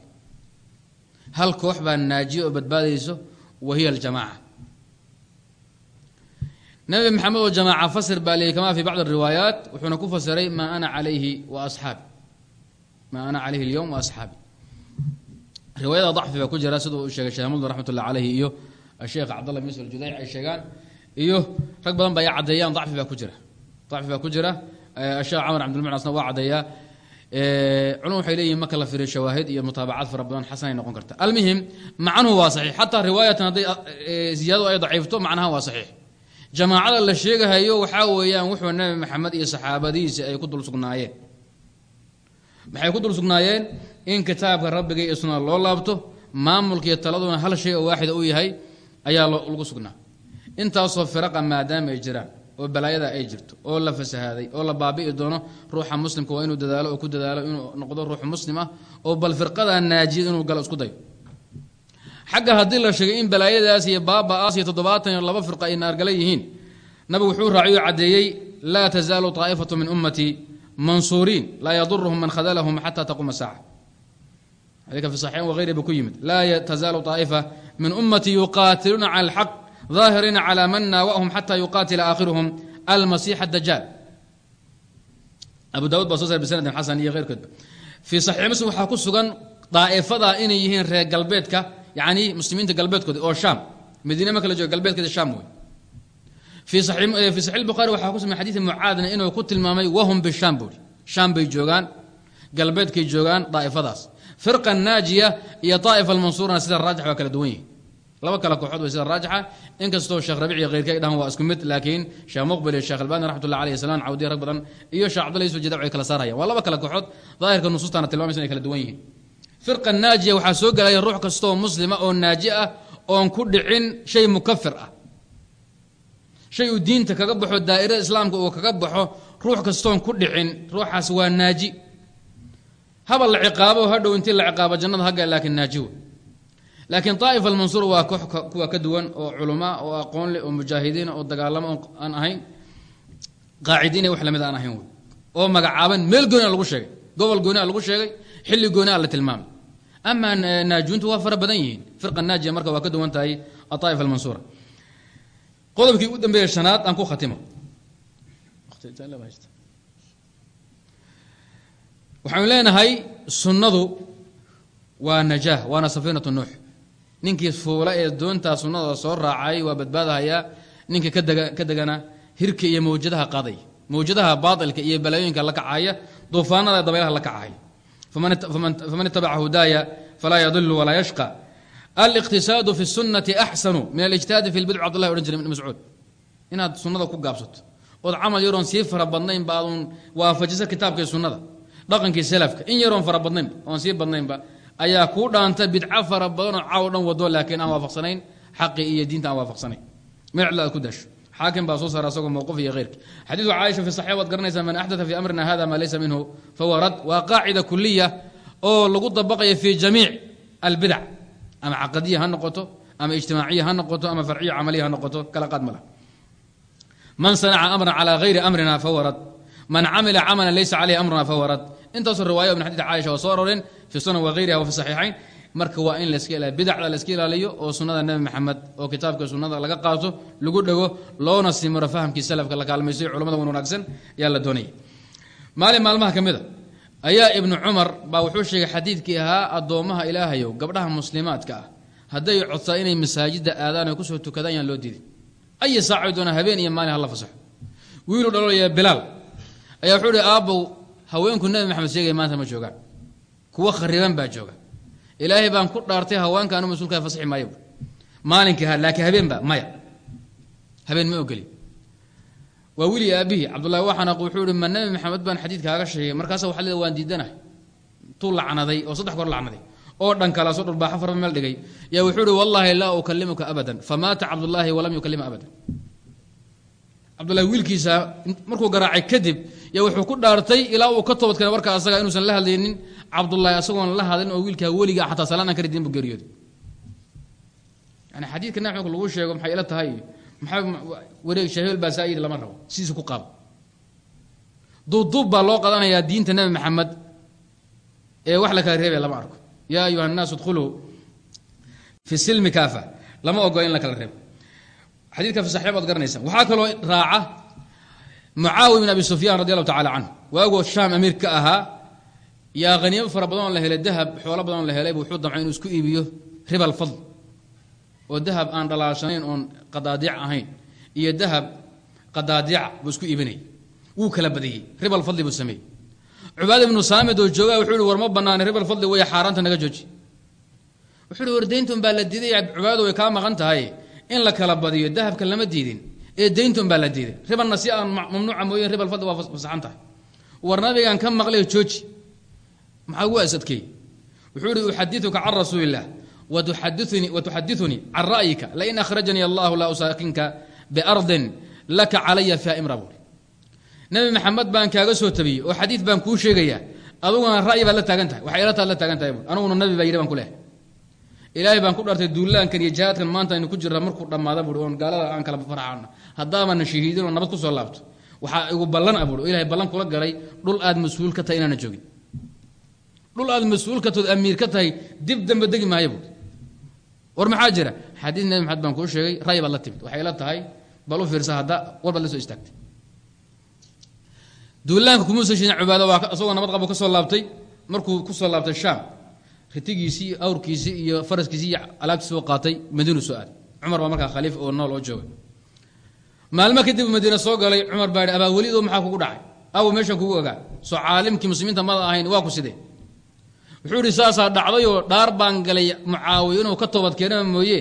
hal koox baa naajiye oo badbaadayso wa hiya aljamaaca. Nabi maxamed oo jamaaca fasir baa leeyay kama fi bacd ariwaayaat wuxuuna ku fasiray maa ana calayhi wa asxaabi. Maa ana calayhi alyowm wa asxaabi. Riwaayada dacfi baa ku jira siduu u sheegay sheekh mudn raxmat iyo sheekh cabdallah bin judayc ay sheegaan iyo rag badan ba ay caddeeyaan dacfi baa ku jira. Dacfi baa ku jira sheekh camar cabdilmucnasna culum waxay leeyihiin marka la firiyo shawaahid iyo mutaabacaad fara badan xasanay noqon karta. Almuhim macnuhu waa saxiix. Xataa riwaayatan hadday ziyaadadu ay daciifto macnaha waa saxiix. Jamaacada la sheegahayo waxaa weeyaan wuxuu nabi maxamed iyo saxaabadiisa ay ku dul sugnaayeen. Maxay ku dul sugnaayeen? In kitaabka rabbiga iyo sunada loo laabto maamulka iyo taladuna hal shay oo waaxida u yahay ayaa lagu sugnaa. Intaasoo firaqa maadaama ay jiraan oo balaayada ay jirto oo la fasahaaday oo la baabi'i doono ruuxa muslimka waa inuu dadaalo oo ku dadaalo inuu noqdo ruux muslim ah oo bal firqada naajiyad inuu galo isku dayo. Xagga haddii la sheegay in balaayadaas iyo baaba'aas iyo toddobaatan iyo laba firqa ay naargala yihiin nabigu wuxuu raaciy oo caddeeyey laa tazaalu taa'ifatu min ummatii mansuuriin laa yaduruhum man khadalahum xata taquuma saaca xadiika fi saxiixin wagayri bu ku yimid laa tazaalu طaa'ifa min ummatii yuqaatiluuna cala alxaq ظاahiriina clى man naawأhm xatى yuqaatila aakhiruhm almasiix الdajaal abu daawud baa soo sar bisanadin xasan iyo keyrkoodba fii saxiix muslim waxaa ku sugan daa'ifada inay yihiin reer galbeedka yani muslimiinta galbeedkooda oo shaam madiine marka la joogo galbeedkeeda shaam wey fii saxiix bukhaari waxaa ku sugan xadiidi mucaadna inuu ku tilmaamay wahum bishaam buuri shaam bay joogaan galbeedkay joogaan daa'ifadaas firqa naajiya iyo daa'ifa almansuurana sida raajix waa kala duwan yihin laba kale kooxood way sida raajixa inkastoo sheekh rabic iyo keyrka ay dhahan waa isku mid laakiin sheekh muqbil iyo sheekh albani raxmatullah alayh salaan cawdiya rag badan iyo sheekh cabdullah yusuf jadac way kala saarayaan waa laba kale kooxood daahirka nusuustana tilmamaysa inay kala duwan yihiin. Firqa naajiya waxaa soo gelaya ruux kastaoo muslima oo naaji ah oon ku dhicin shay mukafir ah. Shay uu diinta kaga baxo daa'irada islaamka uu kaga baxo ruux kastoon ku dhicin ruuxaas waa naaji. Haba la ciqaabo hadhow intii la ciqaabo jannada haga laakiin naaji wey laakiin طaa'ifa almansuur waa koox kuwa ka duwan oo culamaa oo aqoon leh oo mujaahidiina oo dagaalamo aan ahayn. Qaacidiina wax la mid aan ahayn wey oo magacaaban meel gooniha lagu sheegay. Gobol gooniha lagu sheegay xilli gooniha la tilmaamay. Amaa naajuuntu waa fara badan yihiin. Firqa naajiya marka waa ka duwan tahay aطaa'if almansuura qodobkii ugu dambeeya shanaad aan ku khatimo. Waxaanu leenahay sunnadu waa najaah waana safiinatu nuux ninkii fuula ee doontaa sunnada soo raacay waa badbaadahayaa ninka ka degana hirka iyo mawjadaha qaaday. Mawjadaha baailka iyo balaayooyinka la kacaya duufaanada dabaylaha la kacaya faman itabaca hudaaya falaa yadilu walaa yashqa. Aliqtisaadu fi sunati axsanu min alijtihaadi fi lbidc abdulahi odhan jiray ibn mascuud. Inaad sunnada ku gaabsato. Ood camal yaroon sii fara badnaynba aadun waafajisa kitaabka iyo sunnada. Dhaqankii salafka. In yaroon fara badnaynba oon sii badnaynba ayaa kuu dhaanta bidco fara badanoo caaw dhan wado laakiin aan waafaqsanayn xaqi iyo diinta aan waafaqsanayn aad ku daasho. Xaakim baa soo saara asagoo mawquf iyo keyrki xadiidu caaisha fi saxiix waad garanaysaa man axdaa fi amrina hada maa laysa minhu fahuwa rad. Waa qaacida kuliya oo lagu dabaqaya fi jamiic albidac ama caqadiya ha noqoto ama ijtimaaciya ha noqoto ama farciya camaliya ha noqoto kala qaad ma lah man sanaca amran calaa gayri amrina fahuwa rad. Man camila camalan laysa caleyhi amruna fahuwa rad intaasoo riwaaya min xadiid caaisha waa soo arooreen fi sunan wagayriha wa fi saxiixayn. Marka waa in laska ilaaliyo bidacda layska ilaaliyo oo sunnada nebi maxamed oo kitaabka sunnada laga qaato lagu dhego loona simiro fahamkii salafka la kaalmaysayo culamada wan wanaagsan ayaa la doonaya maalin maalmaha ka mid a ayaa ibnu cumar baa wuxuu sheegay xadiidkii ahaa addoommaha ilaahayow gabdhaha muslimaadka ah. Hadday codsaa inay masaajidda aadaan oo ku soo tukadaan yaan loo diiday. Ay saacay doona habeen iyo maalin hala fasaxo. Wiiluu dhalolaya bilaal. Ayaa wuxuu ihi aabbow haweenku nebi maxamed sheegaya maanta ma joogaan kuwa khariban baa jooga. Ilaahay baan ku dhaartay haweenka anu mas'uulkaa fasixi maayo. Maalinkii ha laakiin habeenba maya. Habeen ma ogeli waa wili aabihii cabdullahi waxanaq wuxuu ihi ma nebi maxamed baan xadiid kaaga sheegay. Markaasa waxa leeda waan diidanahay. Tuu lacnaday oo saddex goor lacnaday. Oo dhan kalaasoo dhulbaaxo farba meel dhigay. Yaa wuxuu ihi wallaahi laa ukalimuka abadan. Famaata cabdullaahi walam yukalima abadan. Cabdullahi wiilkiisa markuu garaacay kadib yo wuxuu ku dhaartay ilaa uu ka toobadkeenay marka asaga inuusan la hadlaynin cabdulaahi asagoon la hadlin oo wiilkaa weliga ah, xataa salaan kari diin bu geeriyooda yani xadiidka naxmik lagu sheego maxay ila tahay? Maxaa wareeg shaheel baa saa lama rabo sidiisa ku qaab duubduub baa loo qadanayaa diinta nebi maxamed ee wax la kala reebaya lama arko. Yaa ayuha nnaas idkhuluu fi silmi kaafa lama ogola in la kala reebo. Xadiidka fasaxya baad garanaysaan waxaa kaloo raaca mucaawiya bin abi sufyaan radi allahu tacala canhu waagoo shaam amiir ka ahaa yaa haniimo fara badanoo la helay dahab xoolo badanoo la helay wuxuu damcay inuu isku iibiyo riba alfadl. Oo dahab aan dhalaashanayn oon qadaadiic ahayn. Iyo dahab qadaadiica buu isku iibinayay wuu kala badiyey riba alfadli buu sameeyey. Cubaada ibnu saamid oo joogaa wuxuu ihi war ma banaana riba alfadli way xaaraanta naga jooji. Wuxuu daynton baa la diiday cubaado way kaa maqan in la kala badiyo dahabka lama diidin ee daynton baa la diiday. Ribanna si aan mamnuuca mooye riba alfadli waa fasaxan tahay. War nabigaan ka maqlay jooji. Maxaa ugu asadkeey wuxuu ihi uxadiuka can rasuuli illah watuxadiunii can ra'yika. Lain akhrajanii allahu la usaakinka biardin laka calaya fiha imra buuri maxamed baan kaaga soo tabiyey oo xadiid baan kuu sheegayaa aduguna ra'yi baad la taagan tahay waxay ila taad la taagan tahay aniguna nabi baa yidhi baan ku lehay. Ilaahay baan ku dhartay duulaankan iyo jihaadkan maanta aynu ku jirna markuu dhammaada buuri oon gaalada aan kala farxaano haddaabaana shahiidin oo nabad ku soo laabto. Waxaa igu ballan a buuri oo ilahay ballan kula galay dhul aad mas'uul ka tahay inaana joogin. Dhul aad mas'uul ka tood amiir ka tahay dib dambe degi maayo buuri war maxaa jira? Xadiid nabi maxamed baan kuu sheegay ra'yi baad la timid. Waxay la tahay bal u fiirsa hadda war baad la soo istaagtay. Duulaanka kumuusa sheegin cibaado waa isagoo nabad qabo ka soo laabtay. Markuu ku soo laabtay shaam ritigiisii awrkiisii iyo faraskiisii iyo alaabtii soo qaatay madiinu soo aaday. Cumar baa markaa khaliif oo nool oo jooga maalmo kadib madiina soo galay cumar baa abaa welido maxaa kugu dhacay? Awo meeshan kugu ogaa. Soo caalimkii muslimiinta mada ahayn waa ku sidee? Wuxuu ihi saasaa dhacdayoo dhaar baan galay mucaawiyo inuu ka toobadkeena mooye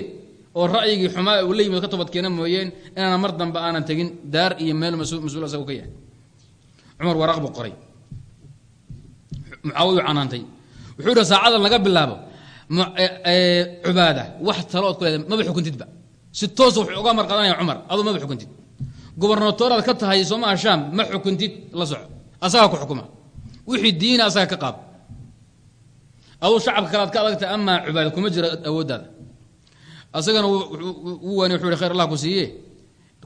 oo ra'yigii xumaa uu la yimid ka toobadkeena mooyeen inaana mar dambe aanan tegin daar iyo meel mas'uul asagu ka yahay. Cumar waraaq buu qoray. Mucaawiyu canaantay. Wuxuu ihi saacadan laga bilaabo cubaada wax talood ku leeda maba xukuntidba si toosa wuxuu uga marqadanaya cumar aduu maba xukuntid. Gobernatoraad ka tahay soomaha shaam ma xukuntid la soco. Asagaa ku xukuma. Wixii diina asaga ka qaab. Aduu shacabka kale ad ka adagtahay amaa cubaada kuma jiro awooddaada asagana wuu waani wuxuu ihi khayr allah ku siiye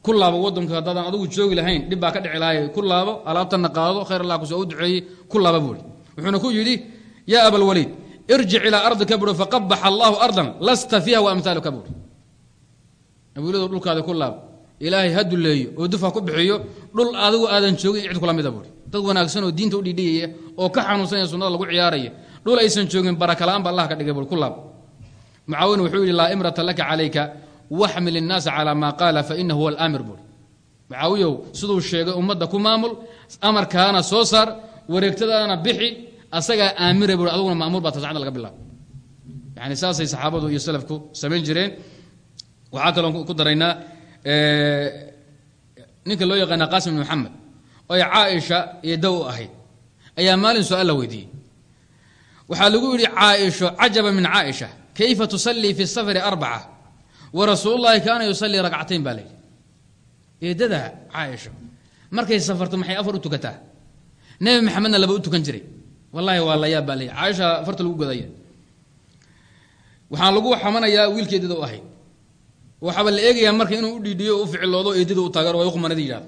ku laabo wadanka haddaadan adigu joogi lahayn dhib baa ka dhici lahay. Ku laabo alaabtana qaado khayr allah ku soo u duceeyey ku laaba buuri wuxuuna ku yidhi yaa abalwaliid irjic ilaa ardika buuri faqabaxa allahu ardan lasta fiiha wa amhaaluka buuri abuulado dhulkaada ku laabo ilaahay ha duleeyo oo dufa ku bixiyo dhul adigu aadan joogin cid kula mida buuri dad wanaagsan oo diinta u dhidhiyaya oo ka xanuunsanaya sunnada lagu ciyaaraya dhul aysan joogin barakala-aan ba allah ka dhigay buuri ku laabo mucaawin wuxuu yidhi laa imrata laka calayka waxmil innaasa calaa maa qaala fa inahu huwa alaamir buuri mucaawiyow siduu sheegay ummadda ku maamul amarkaana soo saar wareegtadaana bixi asagaa aamira buuri aduguna maamuur baa tasacada laga bilaabo yani saasay saxaabadu iyo salafku samayn jireen waxaa kaloo ku daraynaa ninka loo yaqaana qaasim ibn maxamed oy caaisha iyo daw ahayd ayaa maalin su'aal la weydiiyey. Waxaa lagu yidhi caaisho cajaba min caaisha kayfa tusallii fi safari arbaca wa rasuulullahi kaana yusallii ragcatayn baa layidhi eedada markay safarto maxay afar u tukataa? Nebi maxamedna laba u tukan jiray. Wallahi waa la yaab baa caaisha farta lagu godaya waxaan lagu xamanayaa wiilka eedada u waxaaba la eegayaa marka inuu u dhiidhiyo u ficiloodo eedada u taageero waa qumanada yidhahdo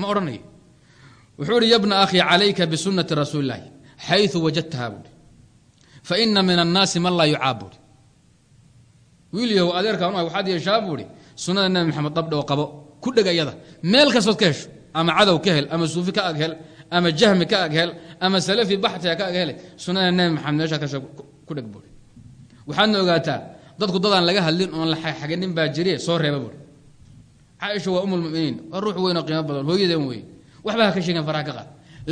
ma odhanayo wuxuu ihi yabna akhi calayka bisunati rasuulillahi xayu wajadtaha buuhi fa ina min annaasi man laa yucaab buuhi wiil yahow adeerkaan u ah waxaad yeeshaa buuhi sunnada nebi maxamed dabdhe oo qabo ku dheg ayada. Meel kastood ka hesho ama cadow ka hel ama suufi ka ag ama jahmi ka ag hel ama salafi baxtiga ka ag hele sunnada nebi maxamed meeshaa ka ku dheg buuhi waxaadna ogaataa dadku dadaan laga hadlin oon la xaganin baa jire soo reeba buuhi caaisha waa umulmuminiin waa ruux weyn oo qiimo badan hooyadeen wey waxba ka sheegen faraha ka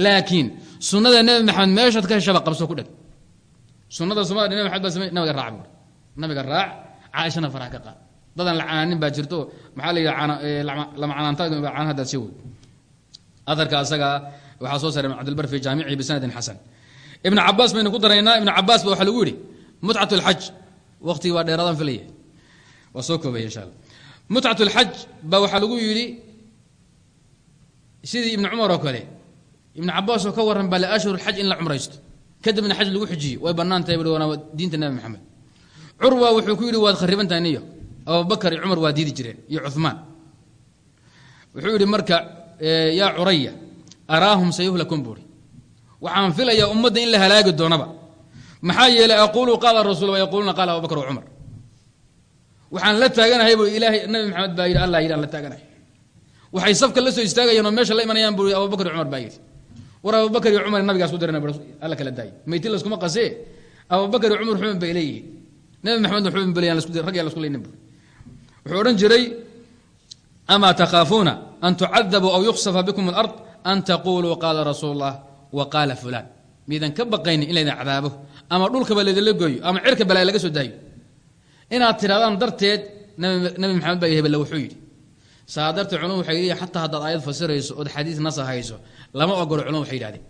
laakiin sunnada nebi maxamed meeshaad ka heshaba qabso ku dheg. Sunnada sumada nebi maxamed baa samey raac buuhi nabiga raac caaishana faraha ka qaad. Dadaan la canaanin baa jirto maxaa la yidhi lama canaanta canaan haddaad sii wad adarka asaga waxaa soo saaray ibn cabdilbar fi jaamicihi bisanadin xasan. Ibn cabaas baynu ku daraynaa ibn cabaas ba waxaa lagu yidhi waqtigii waa dheeraadaan filaya waa soo koobaya insha alla mutcat lxaj baa waxaa lagu yidhi sidii ibni cumar oo kale. Ibn cabaas oo ka warran bale ashhur xaj in la cumraysto. Kadibna xaj lagu xujiyo way bannaan tahay waana diinta nebi maxamed curwa wuxuu ku yidhi waad kharibantahay niyo. Abubakar iyo cumar waa diidi jireen iyo cumaan wuxuu yidhi marka yaa curaya araahum sayuhlakum buuri waxaan filayaa ummadda in la halaagi doonaba maxaa yeelay aquulu qaala rasul wa yaquuluuna qaala abubakar wa cumar. Waxaan la taaganahay bu ilaahay nabi maxamed baa yidhi allah yidhi la taaganahay. Waxay safka la soo istaagayaan oo meesha la imanayaan bui abubakar iyo cumar baa yidhi. War abubakar iyo cumar nabigaas ku dirana alla kala daayay. Meyti laskuma qasee abubakar iyo cumar xubin bay leeyihiin. Nabi maxamedna xubin baleyan rag yaa lasku leynin wuxuu odhan jiray amaa takhaafuuna an tucadabuu aw yuksafa bikum alard an taquluu qaala rasuul wa qaala fulaan miidan ka baqaynin in laydin cadaabo ama dhulkaba laydinla gooyo ama cirka balaa laga soo daayo. Inaad tidhahdaan darteed nabi maxamed baa hebelle wuxuu yidhi saa culum waxay leeyihiin xataa haddaad aayad fasirayso ood xadiis nasa hayso lama ogolo culum waxay yidhahdeen.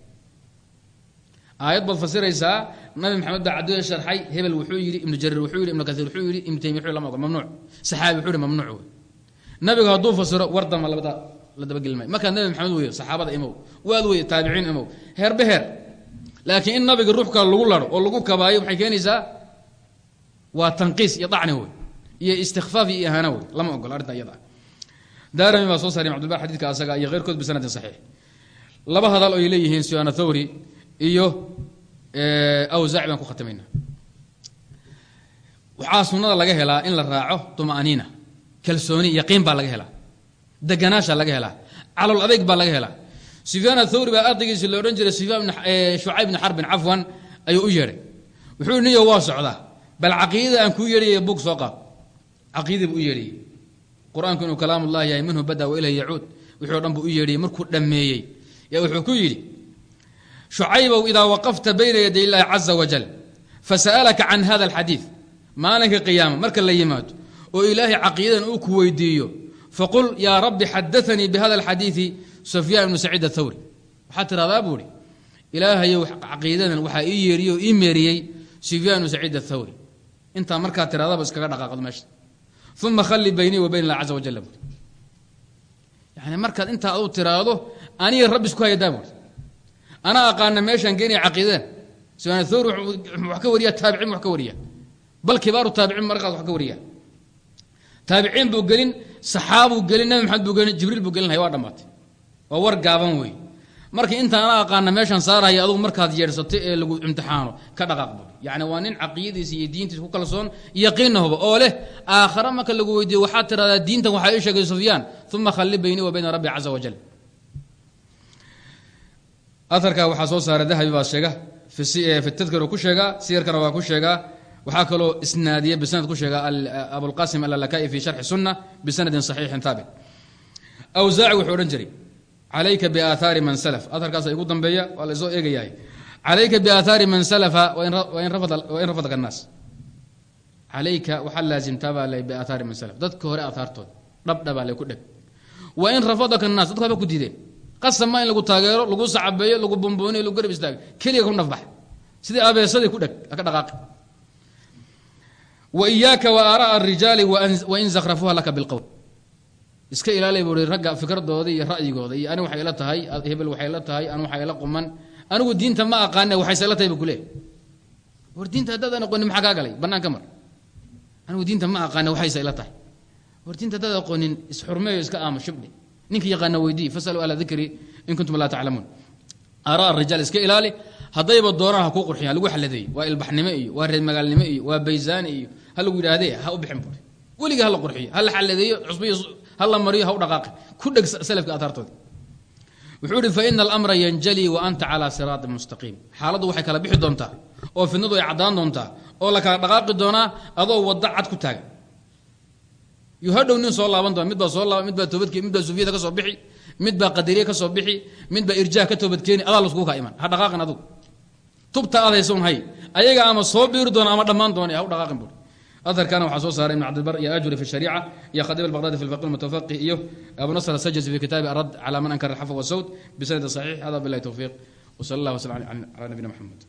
Aayad baad fasiraysaa nabi maxamed baa cadooya sharxay hebel wuxuu yidhi ibnu jariir wuxuu yidhi ibnu kasiir wuxuu yidhi ibnu taymiya wuxuu lama ogol mamnuuc. Saxaabi wuxuu yidhi mamnuuc wey. Nabigu hadduu fasiro war dama labada la dabageli maayo. Markaa nabi maxamed weyo saxaabada imow waad wey taabiciin imow heerbe heer laakiin in nabiga ruux lagu laro oo lagu kabaayo waxay keenaysaa waa tanqiis iyo dacni wey iyo istikfaaf iyo ihaana wey lama ogolo arrinta iyada daarami baa soo saaray cabdilbar xadiidka asaga iyo keyrkood bisanadin saxiix. Laba hadal oy leeyihiin sufyaan athawri iyo awsaaci baan ku khatimayna waxaa sunnada laga helaa in la raaco tuma'aniina kalsooni yaqiin baa laga helaa deganaasha laga helaa calool adeyg baa laga helaa sufyaan athawri baa ardaygiisi la odhan jiray shucayb bni xarbin cafwan ayuu u yeedhay wuxuu niyo waa socdaa bal caqiidada aan kuu yeedhaya bug soo qaad caqiidadii buu u yeedhayey inuu kalaamullahi yahay minhu bada wa ilayhi yacuud wixii o u yeedhayey markuu dhammeeyey. Yaa wuxuu ku yidhi shucaybow idaa waqafta bayna yaday illaahi caza wajal fasa'alaka can hada alxadiid maalinka qiyaama marka la yimaado oo ilaahay caqiidadan uu ku weydiiyo faqul yaa rabbi xadaanii bihada alxadiidi sufyaan ibnu saciid athawri waxaad tidhahdaa buu ihi ilaahayow caqiidadan waxaa ii yeeriyey oo ii meeriyey sufyaan ibnu saciid athawri intaa markaad tidhahdaba iskaga dhaqaaqdo meesha. Uma khali baynii wa bayn allah caza wajal buui yani markaad intaa adu tiraahdo aniga rabbi isku hayadaa buui anaa aqaana meeshaan geenaya caqiidadan. Sufyaan athawri wax ka wariya taabiciin wax ka wariya bal kibaaru taabiciin markaas wax ka wariya taabiciin buu gelin saxaabuu gelin nabi maxamed buu gelin jibriil buu gelinaya waa dhammaatay waa war gaaban wey marka intaan ana aqaana meeshaan saaraya adugu markaad yeedhsato ee lagu imtixaano ka dhaqaaq buri yacni waa nin caqiidadiisa iyo diintiisa ku kalsoon yaqiinna huba oo leh aakhare marka lagu weydiiyo waxaad tidhahdaa diintan waxaa ii sheegay sufyaan uma khalli baynii wa bayna rabbi caza wajal aarkaa waxaa soo saaray dahabi baa sheega fi tadkir ku sheegaa siyarkana waa ku sheegaa waxaa kaloo isnaadiya bisanad ku sheega abulqasim alalakai fi sharxi sunna bisanadin saxiixin haabit awsaaci wuxuu odhan jiray calayka biaahaari man salaf. Aarkaasa igu dambeeya waa la soo eegayahay. Calayka biaahaari man salafa wain rafadaka annaas calayka waxaa laasimtaa baa le biaahaari man salaf. Dadka hore aahaartooda dhabdhabaa le ku dheg. Wain rafadaka annaas dadka haba ku diideen. Qasama in lagu taageero lagu sacabeeyo lagu bombooniyo lagu garab istaago keliga ku nafbax sidii abeesadii ku dheg ka dhaqaaqi wa iyaaka wa aaraa arijaali wain zakrafuuha laka bilqowl iska ilaali buu i ragga fikradooda iyo ra'yigooda iyo ani waxay ila tahay hebel waxay la tahay anu waxay la quman. Anigu diinta ma aqaane waxayse la tahay bu kule war diinta haddaadan aqoonin maxaa kaa galay? Banaanka mar. Anigu diinta ma aqaane waxayse ila tahay. War diinta haddaad aqoonin isxurmeeyo iska aamo shibdhi ninka yaqaana weydii fasaluu ahla dikri in kuntum laa taclamuun. Aaraa rijaal iska ilaali haddayba doonaan ha kuu lagu xaladeeyo waa ilbaxnimo iyo waa reer magaalnimo iyo waa baysaani iyo. Ha lagu yidhaahdee ha u bixin buuri weliga ha la qurxiyo ha la xaladeeyo cusbiyo ha la mariyo ha u dhaqaaqi. Ku dheg salafka aataartoodi wuxuu ihi faina alamra yanjalii wa anta calaa siraatin mustaqiim xaaladdu waxay kala bixi doontaa oo fidnadu ay caddaan doontaa oo la kala dhaqaaqi doonaa adoo wadda cad ku taagan. Yu hadhow nin soo laaban doona mid baa soo laaban mid baa toobadke mid baa sufiyada ka soo bixi mid baa qadariye ka soo bixi mid baa irjaah ka toobadkeeni adaa laskugu kaa iman. Ha dhaqaaqin adugu. Tubta aad hay ayaga ama soo biiri doona ama dhammaan doona ha u dhaqaaqin buuri aharkana waxaa soo saaray ibn cabdilbar iyo ajuri fi shariica iyo khadib albaqdadi fi lfaqi mutafaqih iyo abu nasr asajasi fi kitaabi arad cala man ankara alxafa wasawt bisanadi saxiix. Hada billahi towfiiq wsala allah waslam ala nabiyina maxamed